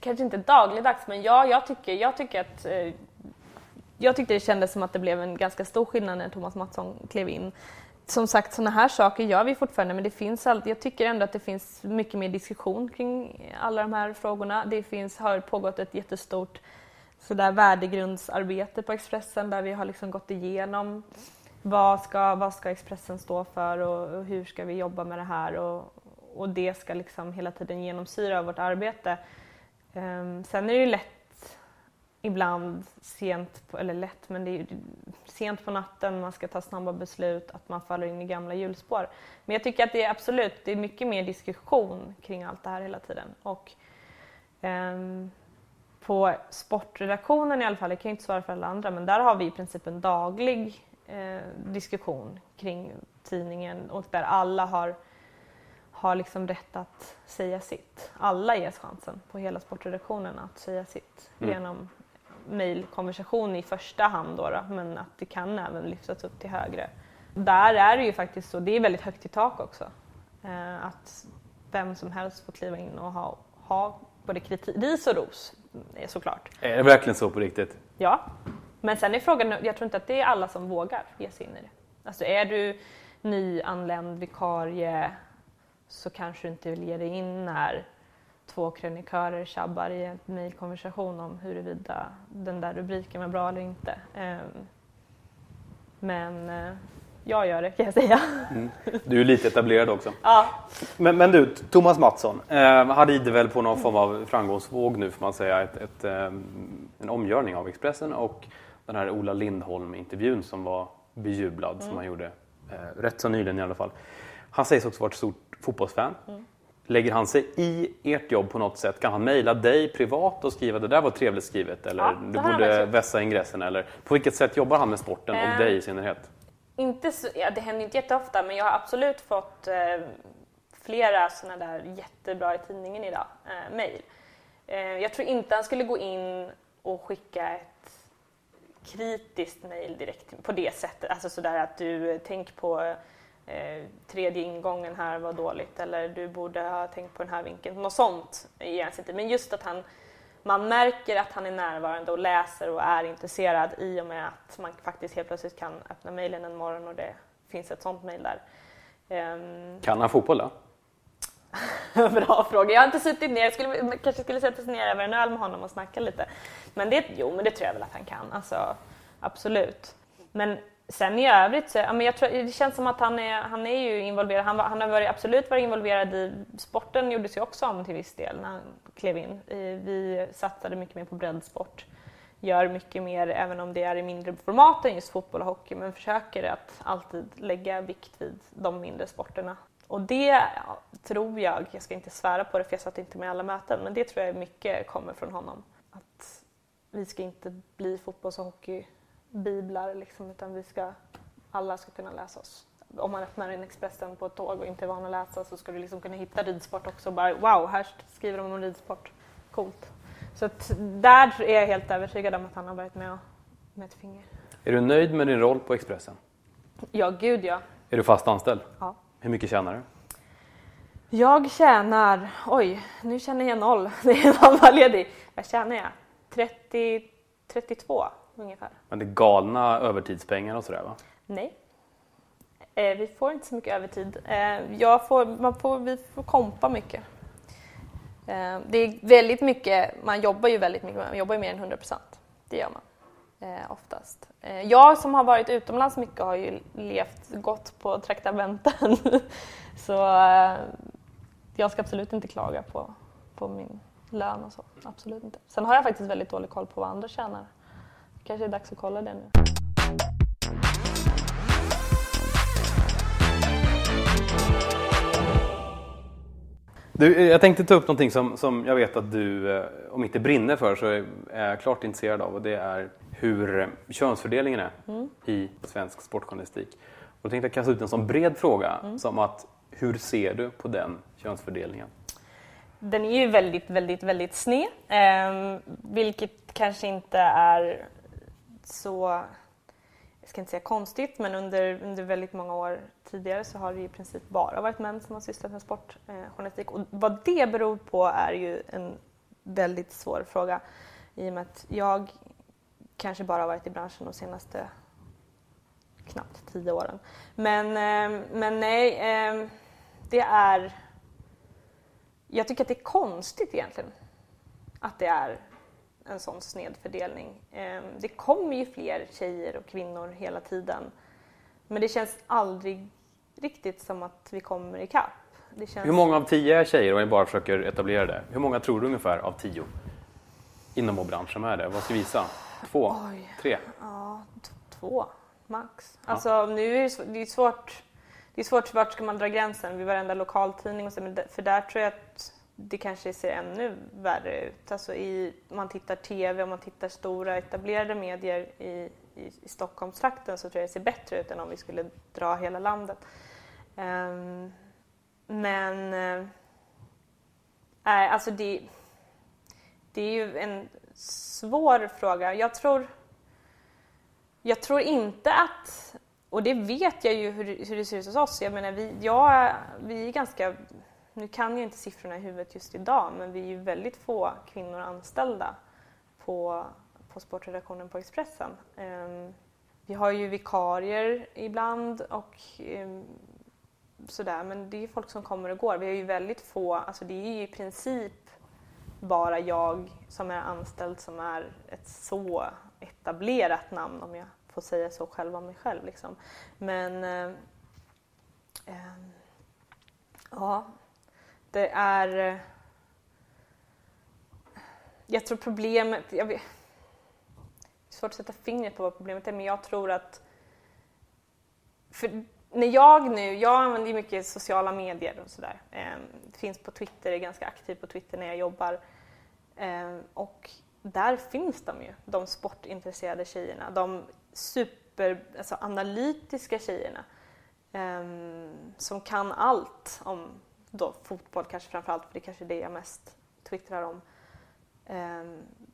kanske inte dagligdags, men ja, jag tycker, jag tycker att eh, jag tyckte det kändes som att det blev en ganska stor skillnad när Thomas Mattsson klev in. Som sagt, sådana här saker gör vi fortfarande, men det finns alltid, jag tycker ändå att det finns mycket mer diskussion kring alla de här frågorna. Det finns, har pågått ett jättestort sådär värdegrundsarbete på Expressen där vi har liksom gått igenom vad ska, vad ska Expressen stå för och, och hur ska vi jobba med det här och, och det ska liksom hela tiden genomsyra vårt arbete. Um, sen är det ju lätt ibland sent, på, eller lätt, men det är sent på natten, man ska ta snabba beslut, att man faller in i gamla hjulspår. Men jag tycker att det är absolut, det är mycket mer diskussion kring allt det här hela tiden. Och, um, på sportredaktionen i alla fall, jag kan ju inte svara för alla andra, men där har vi i princip en daglig eh, diskussion kring tidningen och där alla har, har liksom rätt att säga sitt. Alla ges chansen på hela sportredaktionen att säga sitt mm. genom mejlkonversation i första hand då, då, men att det kan även lyftas upp till högre. Där är det ju faktiskt så, det är väldigt högt i tak också, eh, att vem som helst får kliva in och ha, ha både kritik, ris och ros såklart. Är det verkligen så på riktigt? Ja, men sen är frågan, jag tror inte att det är alla som vågar ge sig in i det. Alltså är du nyanländ vikarie så kanske du inte vill ge dig in när två krönikörer tjabbar i en mejlkonversation om huruvida den där rubriken var bra eller inte. Ehm, men eh, jag gör det kan jag säga. Mm. Du är lite etablerad också. Ja. Men, men du, Thomas Mattsson, eh, han rider väl på någon form av framgångsvåg nu får man säga. Ett, ett, eh, en omgörning av Expressen och den här Ola Lindholm-intervjun som var bejublad mm. som han gjorde eh, rätt så nyligen i alla fall. Han sägs också vara ett stort fotbollsfan. Mm. Lägger han sig i ert jobb på något sätt? Kan han mejla dig privat och skriva det där var trevligt skrivet eller ja, du borde vässa ingressen eller på vilket sätt jobbar han med sporten och eh, dig i synnerhet? Inte så, ja, det händer inte jätteofta men jag har absolut fått eh, flera sådana där jättebra i tidningen idag, eh, mejl. Eh, jag tror inte han skulle gå in och skicka ett kritiskt mejl direkt på det sättet, alltså sådär att du eh, tänk på eh, tredje ingången här var dåligt eller du borde ha tänkt på den här vinkeln, något sånt ger han inte. Men just att han man märker att han är närvarande och läser och är intresserad i och med att man faktiskt helt plötsligt kan öppna mejlen en morgon och det finns ett sånt mejl där. Um... Kan han fotboll då? Bra fråga. Jag har inte suttit ner. Jag skulle, kanske skulle sätta sig ner över en öl med honom och snacka lite. Men det, jo, men det tror jag väl att han kan. Alltså, absolut. Men Sen i övrigt så, ja, men jag tror, det känns som att han är, han är ju involverad, han, var, han har varit, absolut varit involverad i, sporten gjordes ju också om till viss del när han klev in. Vi satsade mycket mer på breddsport, gör mycket mer även om det är i mindre format än just fotboll och hockey, men försöker att alltid lägga vikt vid de mindre sporterna. Och det tror jag, jag ska inte svära på det för jag satt inte med i alla möten, men det tror jag mycket kommer från honom. Att vi ska inte bli fotbolls och hockey biblar liksom, utan vi ska, alla ska kunna läsa oss. Om man öppnar en Expressen på ett tåg och inte är van att läsa så ska du liksom kunna hitta ridsport också och bara wow, här skriver de om ridsport. Coolt. Så att där är jag helt övertygad om att han har varit med med ett finger. Är du nöjd med din roll på Expressen? Ja, gud ja. Är du fast anställd? Ja. Hur mycket tjänar du? Jag tjänar, oj, nu känner jag noll. Det är mammaledig. Vad tjänar jag? 30, 32 ungefär. Men det är galna övertidspengar och sådär va? Nej. Eh, vi får inte så mycket övertid. Eh, jag får, man får, vi får kompa mycket. Eh, det är väldigt mycket, man jobbar ju väldigt mycket, man jobbar ju mer än 100 procent. Det gör man eh, oftast. Eh, jag som har varit utomlands mycket har ju levt gott på traktamenten. så eh, jag ska absolut inte klaga på, på min lön och så. Absolut inte. Sen har jag faktiskt väldigt dålig koll på vad andra tjänar kanske är dags att kolla det nu. Du, jag tänkte ta upp någonting som, som jag vet att du, eh, om inte brinner för, så är jag klart intresserad av och det är hur eh, könsfördelningen är mm. i svensk sportjournalistik. Och jag tänkte kasta ut en sån bred fråga mm. som att hur ser du på den könsfördelningen? den är ju väldigt, väldigt, väldigt sned. Eh, vilket kanske inte är så, jag ska inte säga konstigt, men under, under väldigt många år tidigare så har det i princip bara varit män som har sysslat med sportjournalistik. Eh, och vad det beror på är ju en väldigt svår fråga i och med att jag kanske bara har varit i branschen de senaste knappt tio åren. Men, eh, men nej, eh, det är... Jag tycker att det är konstigt egentligen att det är en sån snedfördelning. Eh, det kommer ju fler tjejer och kvinnor hela tiden. Men det känns aldrig riktigt som att vi kommer ikapp. Det känns... Hur många av tio är tjejer om vi bara försöker etablera det? Hur många tror du ungefär av tio inom vår bransch som är det? Vad ska vi visa? Två? Oj. Tre? Ja, två max. Alltså nu är det, det är svårt. Det är svårt, vart ska man dra gränsen? Vid varenda lokaltidning och så, för där tror jag att det kanske ser ännu värre ut. Alltså i, om man tittar TV, och man tittar stora etablerade medier i, i, i Stockholmstrakten så tror jag det ser bättre ut än om vi skulle dra hela landet. Um, men äh, alltså det, det är ju en svår fråga. Jag tror, jag tror inte att, och det vet jag ju hur, hur det ser ut hos oss, jag menar vi, jag, vi är ganska, nu kan jag inte siffrorna i huvudet just idag, men vi är ju väldigt få kvinnor anställda på, på sportredaktionen på Expressen. Ehm, vi har ju vikarier ibland och ehm, sådär, men det är folk som kommer och går. Vi har ju väldigt få, alltså det är ju i princip bara jag som är anställd som är ett så etablerat namn om jag får säga så själv om mig själv. Liksom. Men eh, eh, ja, det är... Eh, jag tror problemet... Jag vet, det är svårt att sätta fingret på vad problemet är men jag tror att... För när jag nu, jag använder mycket sociala medier och sådär. Eh, finns på Twitter, är ganska aktiv på Twitter när jag jobbar. Eh, och där finns de ju, de sportintresserade tjejerna. De super, alltså analytiska tjejerna. Eh, som kan allt om då fotboll kanske framförallt, för det är kanske är det jag mest twittrar om. Eh,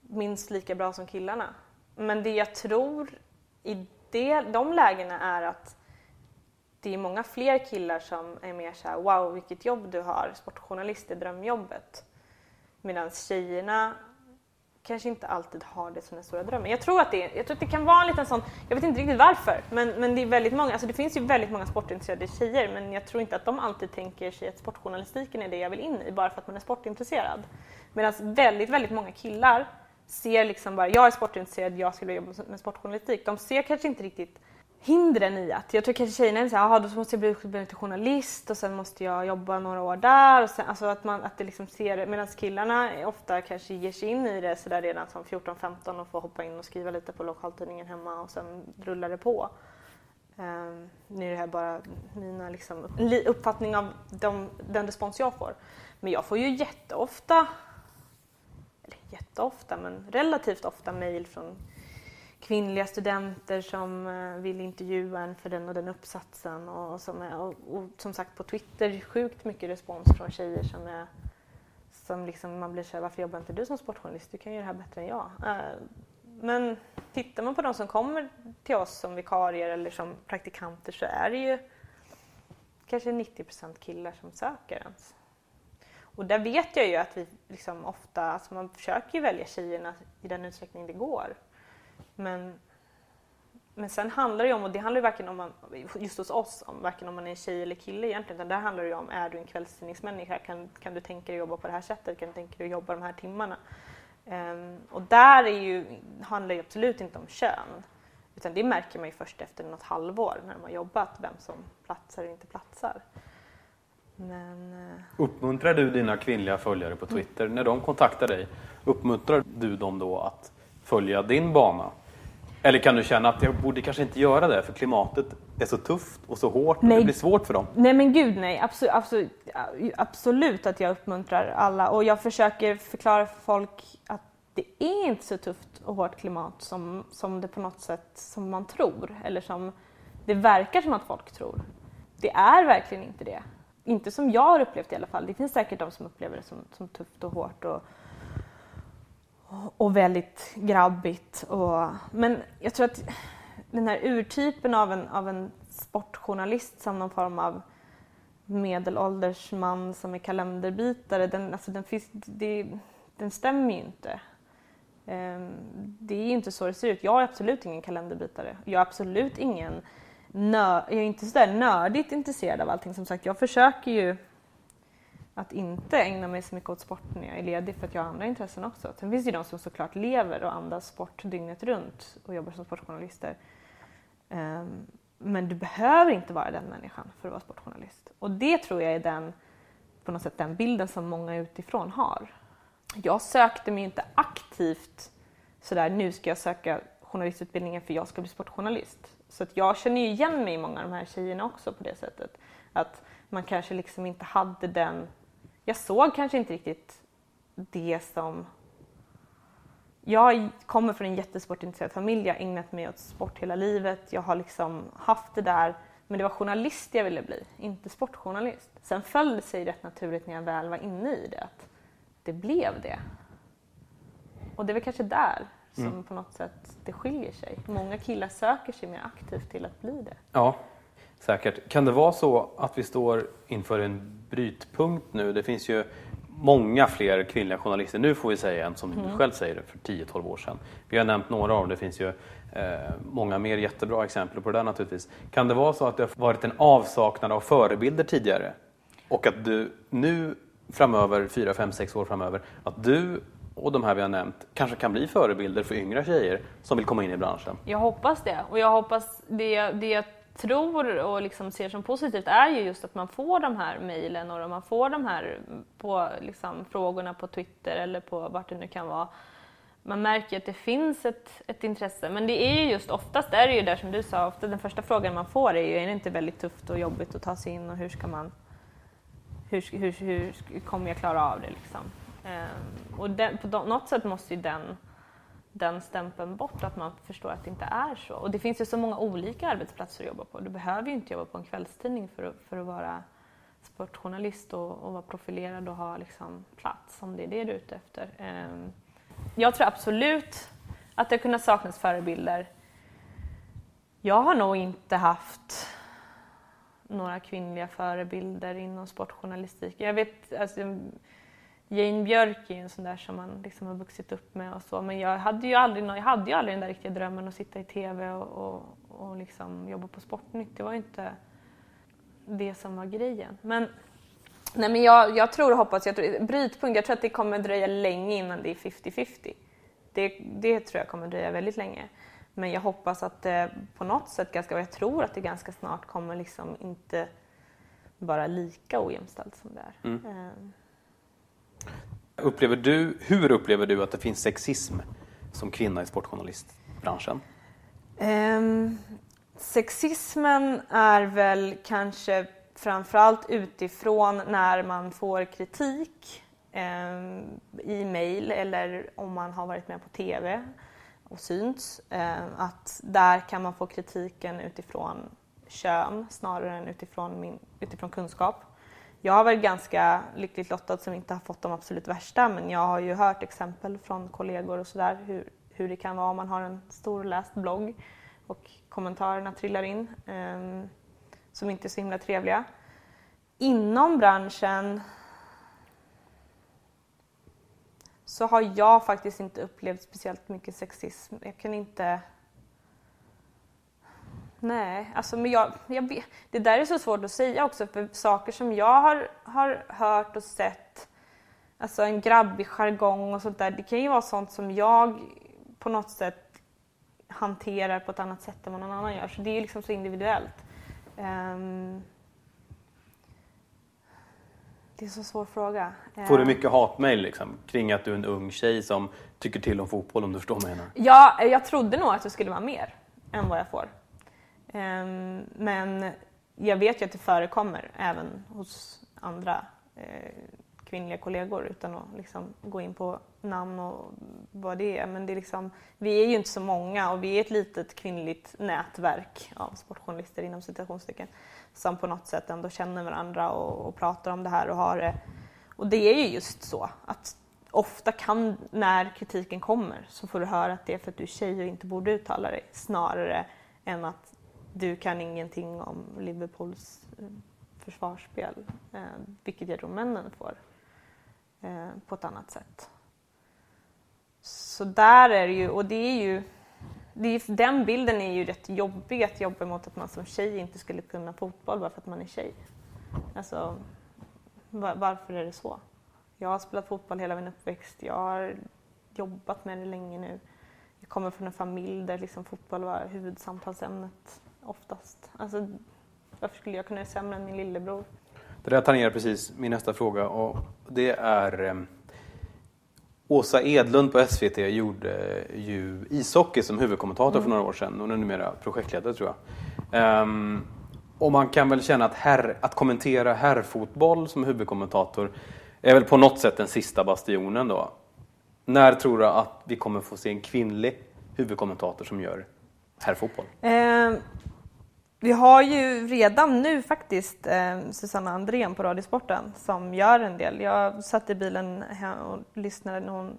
minst lika bra som killarna. Men det jag tror i det, de lägena är att det är många fler killar som är mer så här, wow vilket jobb du har, sportjournalist är drömjobbet. Medan tjejerna kanske inte alltid har det som den stora drömmen. Jag tror att det, jag tror att det kan vara en liten sån, jag vet inte riktigt varför, men, men det är väldigt många, alltså det finns ju väldigt många sportintresserade tjejer men jag tror inte att de alltid tänker sig att sportjournalistiken är det jag vill in i bara för att man är sportintresserad. Medan väldigt, väldigt många killar ser liksom bara, jag är sportintresserad, jag skulle jobba med sportjournalistik. De ser kanske inte riktigt hindren i att, jag tror kanske tjejerna är såhär, jaha då måste jag bli utbildad till journalist och sen måste jag jobba några år där. Och sen, alltså att, man, att det liksom ser, medan killarna ofta kanske ger sig in i det sådär redan som 14-15 och får hoppa in och skriva lite på lokaltidningen hemma och sen rullar det på. Um, nu är det här bara mina liksom, uppfattning av de, den respons jag får. Men jag får ju jätteofta, eller jätteofta, men relativt ofta mejl från kvinnliga studenter som eh, vill intervjua en för den och den uppsatsen. Och, som, är, och, och som sagt på Twitter sjukt mycket respons från tjejer som är som liksom man blir såhär, varför jobbar inte du som sportjournalist? Du kan göra det här bättre än jag. Eh, men tittar man på de som kommer till oss som vikarier eller som praktikanter så är det ju kanske 90 killar som söker ens. Och där vet jag ju att vi liksom ofta, alltså man försöker ju välja tjejerna i den utsträckning det går. Men, men sen handlar det ju om, och det handlar ju varken om, man, just hos oss, om varken om man är tjej eller kille egentligen, utan där handlar det ju om, är du en kvällstidningsmänniska? Kan, kan du tänka dig att jobba på det här sättet? Kan du tänka dig att jobba de här timmarna? Um, och där är ju, handlar det absolut inte om kön. Utan det märker man ju först efter något halvår när de har jobbat, vem som platsar och inte platsar. Men, uh... Uppmuntrar du dina kvinnliga följare på Twitter, när de kontaktar dig, uppmuntrar du dem då att följa din bana? Eller kan du känna att jag borde kanske inte göra det för klimatet är så tufft och så hårt och det blir svårt för dem? Nej men gud nej, absolut, absolut, absolut att jag uppmuntrar alla och jag försöker förklara för folk att det är inte så tufft och hårt klimat som, som det på något sätt som man tror eller som det verkar som att folk tror. Det är verkligen inte det. inte som jag har upplevt i alla fall. Det finns säkert de som upplever det som, som tufft och hårt och, och väldigt grabbigt. Och, men jag tror att den här urtypen av en, av en sportjournalist som någon form av medelålders man som är kalenderbitare, den, alltså den, finns, det, den stämmer ju inte. Ehm, det är ju inte så det ser ut. Jag är absolut ingen kalenderbitare. Jag är absolut ingen nö jag är inte sådär nördigt intresserad av allting. Som sagt, jag försöker ju att inte ägna mig så mycket åt sport när jag är ledig för att jag har andra intressen också. Sen finns det ju de som såklart lever och andas sport dygnet runt och jobbar som sportjournalister. Um, men du behöver inte vara den människan för att vara sportjournalist. Och det tror jag är den, på något sätt den bilden som många utifrån har. Jag sökte mig inte aktivt sådär, nu ska jag söka journalistutbildningen för jag ska bli sportjournalist. Så att jag känner ju igen mig i många av de här tjejerna också på det sättet. Att man kanske liksom inte hade den... Jag såg kanske inte riktigt det som... Jag kommer från en jättesportintresserad familj, jag har ägnat mig åt sport hela livet. Jag har liksom haft det där, men det var journalist jag ville bli, inte sportjournalist. Sen föll det sig rätt naturligt när jag väl var inne i det, att det blev det. Och det är väl kanske där som mm. på något sätt det skiljer sig. Många killar söker sig mer aktivt till att bli det. Ja, säkert. Kan det vara så att vi står inför en brytpunkt nu? Det finns ju många fler kvinnliga journalister nu får vi säga än som mm. du själv säger för 10-12 år sedan. Vi har nämnt några av dem, det finns ju eh, många mer jättebra exempel på det där naturligtvis. Kan det vara så att det har varit en avsaknad av förebilder tidigare och att du nu framöver, 4, 5, 6 år framöver, att du och de här vi har nämnt kanske kan bli förebilder för yngre tjejer som vill komma in i branschen? Jag hoppas det. Och jag hoppas det, det tror och liksom ser som positivt är ju just att man får de här mejlen och man får de här på, liksom, frågorna på Twitter eller på vart det nu kan vara. Man märker att det finns ett, ett intresse, men det är ju just oftast är det ju där som du sa, ofta den första frågan man får är ju är det inte väldigt tufft och jobbigt att ta sig in och hur ska man hur, hur, hur kommer jag klara av det liksom? Um, och den, på något sätt måste ju den, den stämpeln bort, att man förstår att det inte är så. Och det finns ju så många olika arbetsplatser att jobba på. Du behöver ju inte jobba på en kvällstidning för att, för att vara sportjournalist och, och vara profilerad och ha liksom plats, om det är det du är ute efter. Ehm, jag tror absolut att det kunnat saknas förebilder. Jag har nog inte haft några kvinnliga förebilder inom sportjournalistik. Jag vet, alltså, Jane Björk är en sån där som man liksom har vuxit upp med och så. Men jag hade ju aldrig, jag hade ju aldrig den där riktiga drömmen att sitta i TV och, och, och liksom jobba på Sportnytt. Det var inte det som var grejen. Men, nej men jag, jag tror och hoppas, jag tror, brytpunkt, jag tror att det kommer dröja länge innan det är 50-50. Det, det tror jag kommer dröja väldigt länge. Men jag hoppas att det på något sätt, ganska, jag tror att det ganska snart kommer liksom inte vara lika ojämställt som det är. Mm. Um, Upplever du, hur upplever du att det finns sexism som kvinna i sportjournalistbranschen? Um, sexismen är väl kanske framförallt utifrån när man får kritik um, i mejl eller om man har varit med på TV och synts. Um, att där kan man få kritiken utifrån kön snarare än utifrån, min, utifrån kunskap. Jag har varit ganska lyckligt lottad som inte har fått de absolut värsta men jag har ju hört exempel från kollegor och sådär hur, hur det kan vara om man har en stor läst blogg och kommentarerna trillar in eh, som inte är så himla trevliga. Inom branschen så har jag faktiskt inte upplevt speciellt mycket sexism. Jag kan inte Nej, alltså men jag, jag, det där är så svårt att säga också för saker som jag har, har hört och sett, alltså en grabbig jargong och sånt där, det kan ju vara sånt som jag på något sätt hanterar på ett annat sätt än vad någon annan gör. Så det är liksom så individuellt. Um, det är en så svår fråga. Får du ehm. mycket hatmejl liksom, kring att du är en ung tjej som tycker till om fotboll om du förstår vad jag menar? Ja, jag trodde nog att det skulle vara mer än vad jag får. Ehm, men jag vet ju att det förekommer även hos andra eh, kvinnliga kollegor utan att liksom gå in på namn och vad det är. Men det är liksom, vi är ju inte så många och vi är ett litet kvinnligt nätverk av sportjournalister inom citationstecken som på något sätt ändå känner varandra och, och pratar om det här och har det. Och det är ju just så att ofta kan, när kritiken kommer, så får du höra att det är för att du är tjej och inte borde uttala dig snarare än att du kan ingenting om Liverpools eh, försvarsspel, eh, vilket jag tror männen får eh, på ett annat sätt. Så där är det ju, och det är ju, det är, den bilden är ju rätt jobbig att jobba mot att man som tjej inte skulle kunna fotboll bara för att man är tjej. Alltså, var, varför är det så? Jag har spelat fotboll hela min uppväxt, jag har jobbat med det länge nu. Jag kommer från en familj där liksom fotboll var huvudsamtalsämnet oftast. Alltså, varför skulle jag kunna göra sämre än min lillebror? Det där tangerar precis min nästa fråga och det är eh, Åsa Edlund på SVT gjorde ju ishockey som huvudkommentator mm. för några år sedan. Hon är numera projektledare tror jag. Um, och man kan väl känna att, herr, att kommentera herrfotboll som huvudkommentator är väl på något sätt den sista bastionen då. När tror du att vi kommer få se en kvinnlig huvudkommentator som gör herrfotboll? Eh, vi har ju redan nu faktiskt eh, Susanna Andrén på Radiosporten som gör en del. Jag satt i bilen och lyssnade när hon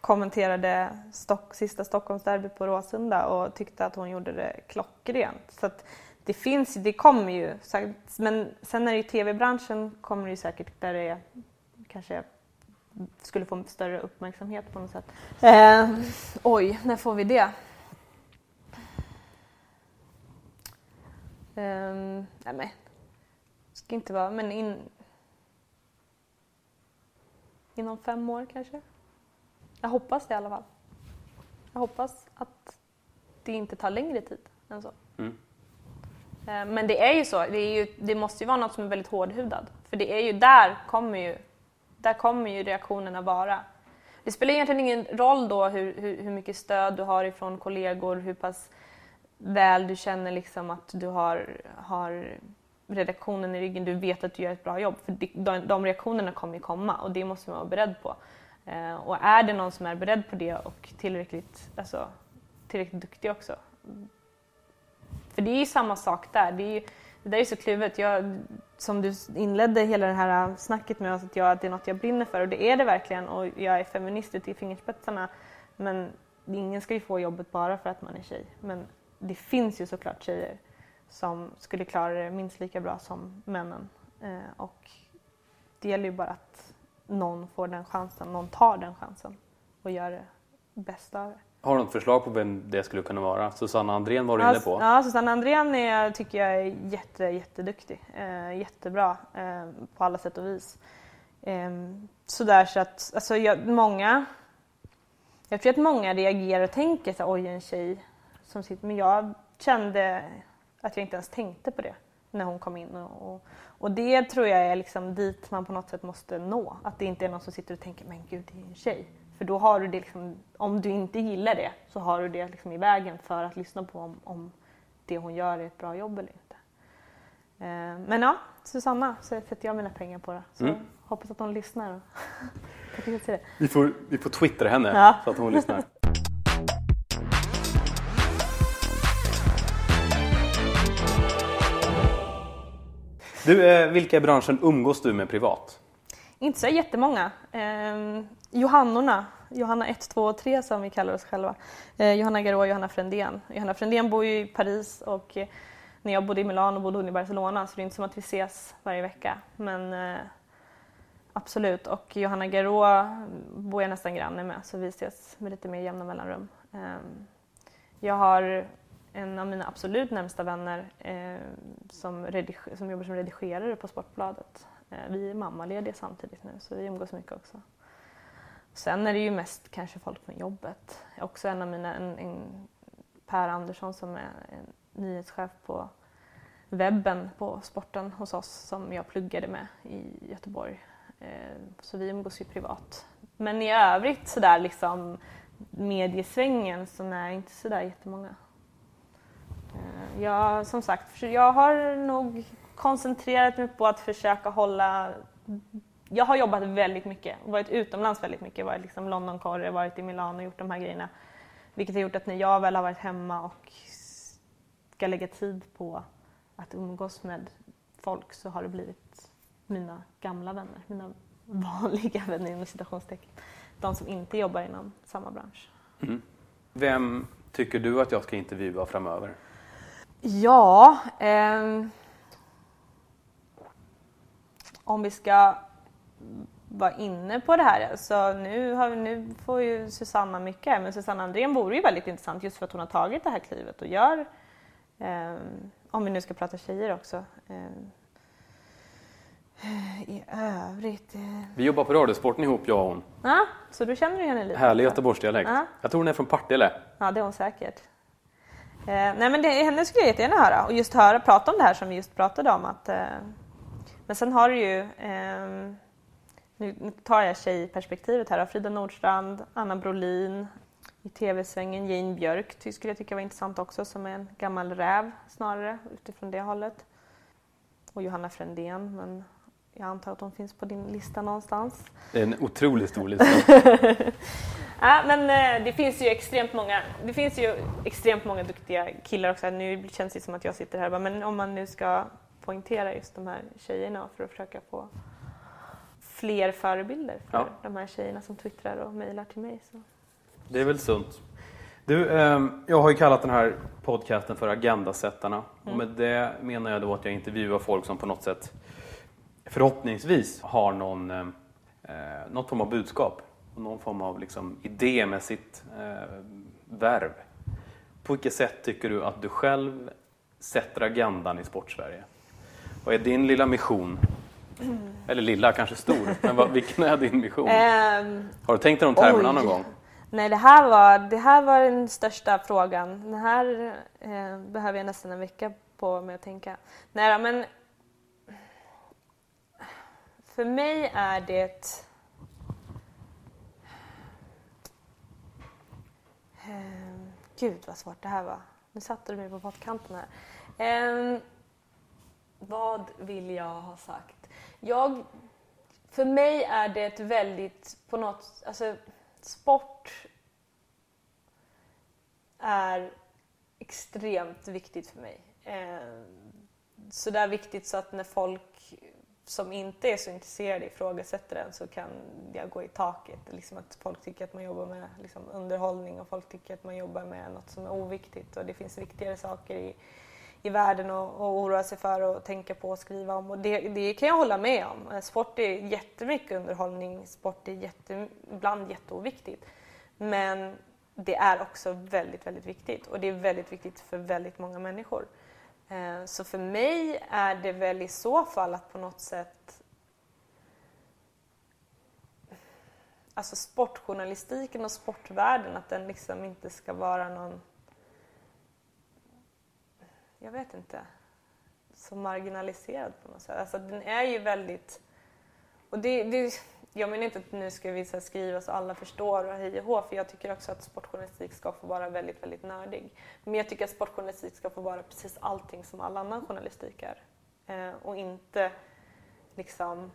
kommenterade Stock, sista Stockholmsderbyt på Råsunda och tyckte att hon gjorde det klockrent. Så att det finns, det kommer ju, men sen när det är tv-branschen kommer det ju säkert där det kanske skulle få större uppmärksamhet på något sätt. Eh, oj, när får vi det? Um, nej men, ska inte vara, men in, inom fem år kanske. Jag hoppas det i alla fall. Jag hoppas att det inte tar längre tid än så. Mm. Uh, men det är ju så, det, är ju, det måste ju vara något som är väldigt hårdhudad. För det är ju där kommer ju, där kommer ju reaktionerna vara. Det spelar egentligen ingen roll då hur, hur, hur mycket stöd du har ifrån kollegor, hur pass väl du känner liksom att du har, har redaktionen i ryggen, du vet att du gör ett bra jobb. För de, de reaktionerna kommer ju komma och det måste man vara beredd på. Eh, och är det någon som är beredd på det och tillräckligt, alltså, tillräckligt duktig också. För det är ju samma sak där. Det, är ju, det där är så kluvet. Jag, som du inledde hela det här snacket med, alltså att, jag, att det är något jag brinner för och det är det verkligen och jag är feminist ut i fingerspetsarna. Men ingen ska ju få jobbet bara för att man är tjej. Men det finns ju såklart tjejer som skulle klara det minst lika bra som männen. Eh, och det gäller ju bara att någon får den chansen, någon tar den chansen och gör det bästa av det. Har du något förslag på vem det skulle kunna vara? Susanna Andrén var du inne på. Ja, Susanna Andrén är, tycker jag är jätte, jätteduktig. Eh, jättebra eh, på alla sätt och vis. Eh, sådär så att, alltså jag, många, jag tror att många reagerar och tänker så oj en tjej som sitter, men jag kände att jag inte ens tänkte på det när hon kom in. Och, och, och det tror jag är liksom dit man på något sätt måste nå. Att det inte är någon som sitter och tänker, men gud det är en tjej. För då har du det liksom, om du inte gillar det så har du det liksom i vägen för att lyssna på om, om det hon gör är ett bra jobb eller inte. Eh, men ja, Susanna så sätter jag mina pengar på det. Så mm. hoppas att hon lyssnar. vi, får, vi får twittra henne ja. så att hon lyssnar. Du, eh, vilka i branschen umgås du med privat? Inte så jättemånga. Eh, Johannorna, Johanna 1, 2 och 3 som vi kallar oss själva. Eh, Johanna Garå och Johanna Frändén. Johanna Frändén bor ju i Paris och eh, när jag bodde i Milano bodde hon i Barcelona så det är inte som att vi ses varje vecka. Men eh, absolut. Och Johanna Garå bor jag nästan granne med så vi ses med lite mer jämna mellanrum. Ehm, jag har en av mina absolut närmsta vänner eh, som, som jobbar som redigerare på Sportbladet. Eh, vi är mammalediga samtidigt nu så vi umgås mycket också. Sen är det ju mest kanske folk från jobbet. Också en av mina, en, en Per Andersson som är en nyhetschef på webben på sporten hos oss som jag pluggade med i Göteborg. Eh, så vi umgås ju privat. Men i övrigt sådär liksom mediesvängen så är inte sådär jättemånga. Eh, jag, som sagt, jag har nog koncentrerat mig på att försöka hålla jag har jobbat väldigt mycket varit utomlands väldigt mycket. Varit liksom Londonkorre, varit i Milano och gjort de här grejerna. Vilket har gjort att när jag väl har varit hemma och ska lägga tid på att umgås med folk så har det blivit mina gamla vänner, mina vanliga vänner inom citationstecken. De som inte jobbar inom samma bransch. Mm. Vem tycker du att jag ska intervjua framöver? Ja, ehm, om vi ska vara inne på det här. Så nu, har, nu får ju Susanna mycket här, men Susanna Andrén vore ju väldigt intressant just för att hon har tagit det här klivet och gör, eh, om vi nu ska prata tjejer också. Eh, I övrigt... Eh. Vi jobbar på Radiosporten ihop, jag och hon. Ja, så du känner du henne lite? Härlig Göteborgsdialekt. Ja. Jag tror hon är från Partille. Ja, det är hon säkert. Eh, nej men det, henne skulle jag jättegärna höra och just höra, prata om det här som vi just pratade om. Att, eh, men sen har du ju, eh, nu tar jag tjejperspektivet här, Frida Nordstrand, Anna Brolin, i tv-svängen Jane Björk skulle jag tycka var intressant också som är en gammal räv snarare utifrån det hållet. Och Johanna Frändén, men jag antar att hon finns på din lista någonstans. Det är en otroligt stor lista. ja, men eh, det finns ju extremt många, det finns ju extremt många duktiga killar också. Nu känns det som att jag sitter här och bara, men om man nu ska poängtera just de här tjejerna för att försöka få fler förebilder för Ja. de här tjejerna som twittrar och mejlar till mig. Så. Det är väl sunt. Du, ehm, jag har ju kallat den här podcasten för Agendasättarna. Och med det menar jag då att jag intervjuar folk som på något sätt förhoppningsvis har någon, eh, något form av budskap. och Någon form av liksom, idé med sitt eh, värv. På vilket sätt tycker du att du själv sätter agendan i Sportsverige? Vad är din lilla mission? Eller lilla, kanske stor. Men vad, vilken är din mission? Ehm, Har du tänkt i de termerna någon gång? Nej, det här, var, det här var den största frågan. Den här eh, behöver jag nästan en vecka på mig att tänka. Nej, men för mig är det... Ehm, gud vad svårt det här var. Nu satte du mig på pottkanten här. Ehm, vad vill jag ha sagt? Jag, för mig är det ett väldigt, på något, alltså sport är extremt viktigt för mig. Ehm, så där viktigt så att när folk som inte är så intresserade ifrågasätter den så kan jag gå i taket. Liksom att folk tycker att man jobbar med liksom, underhållning och folk tycker att man jobbar med något som är oviktigt och det finns viktigare saker i, i världen att att oroa sig för och tänka på och skriva om. Och det, det kan jag hålla med om. Eh, sport är jättemycket underhållning, sport är jätte, ibland jätteoviktigt. Men det är också väldigt, väldigt viktigt och det är väldigt viktigt för väldigt många människor. Eh, så för mig är det väl i så fall att på något sätt Alltså sportjournalistiken och sportvärlden, att den liksom inte ska vara någon jag vet inte, så marginaliserad på något sätt. Alltså den är ju väldigt... Och det, det, jag menar inte att nu ska vi så skriva så alla förstår och hej och hå, för jag tycker också att sportjournalistik ska få vara väldigt, väldigt nördig. Men jag tycker att sportjournalistik ska få vara precis allting som all annan journalistik är. Eh, och inte liksom...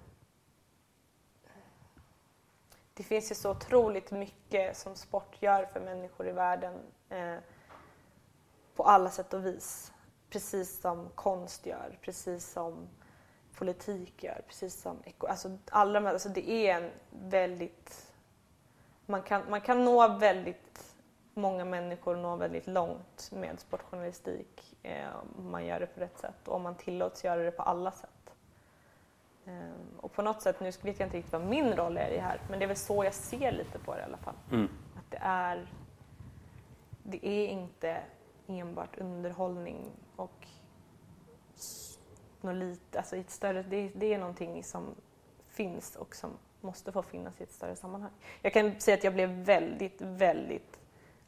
Det finns ju så otroligt mycket som sport gör för människor i världen eh, på alla sätt och vis. Precis som konst gör, precis som politik gör, precis som eko, alltså alla alltså det är en väldigt, man kan, man kan nå väldigt många människor nå väldigt långt med sportjournalistik eh, om man gör det på rätt sätt och om man tillåts göra det på alla sätt. Eh, och på något sätt, nu vet jag inte riktigt vad min roll är i det här, men det är väl så jag ser lite på det i alla fall. Mm. Att det är, det är inte enbart underhållning och lite, alltså i ett större, det, det är någonting som finns och som måste få finnas i ett större sammanhang. Jag kan säga att jag blev väldigt, väldigt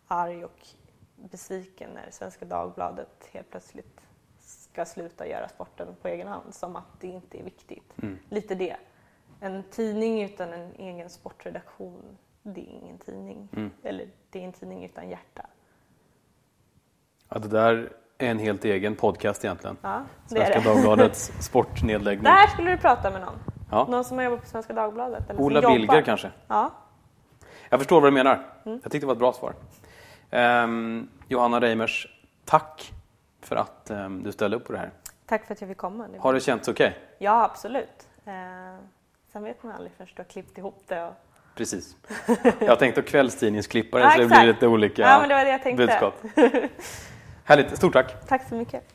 arg och besviken när Svenska Dagbladet helt plötsligt ska sluta göra sporten på egen hand, som att det inte är viktigt. Mm. Lite det. En tidning utan en egen sportredaktion, det är ingen tidning. Mm. Eller det är en tidning utan hjärta. Ja, det där är en helt egen podcast egentligen. Ja, det är Svenska det. Dagbladets sportnedläggning. Där skulle du prata med någon. Ja. Någon som har jobbat på Svenska Dagbladet? Eller Ola. Billgren kanske? Ja. Jag förstår vad du menar. Mm. Jag tyckte det var ett bra svar. Ehm, Johanna Reimers, tack för att ehm, du ställde upp på det här. Tack för att jag fick komma. Det Har det känts okej? Ja, absolut. Eh, sen vet man aldrig förrän du har klippt ihop det. Och... Precis. Jag tänkte kvällstidningsklippare Ja, så det blir lite olika Ja, men det var det jag tänkte. budskap. Härligt, stort tack! Tack så mycket.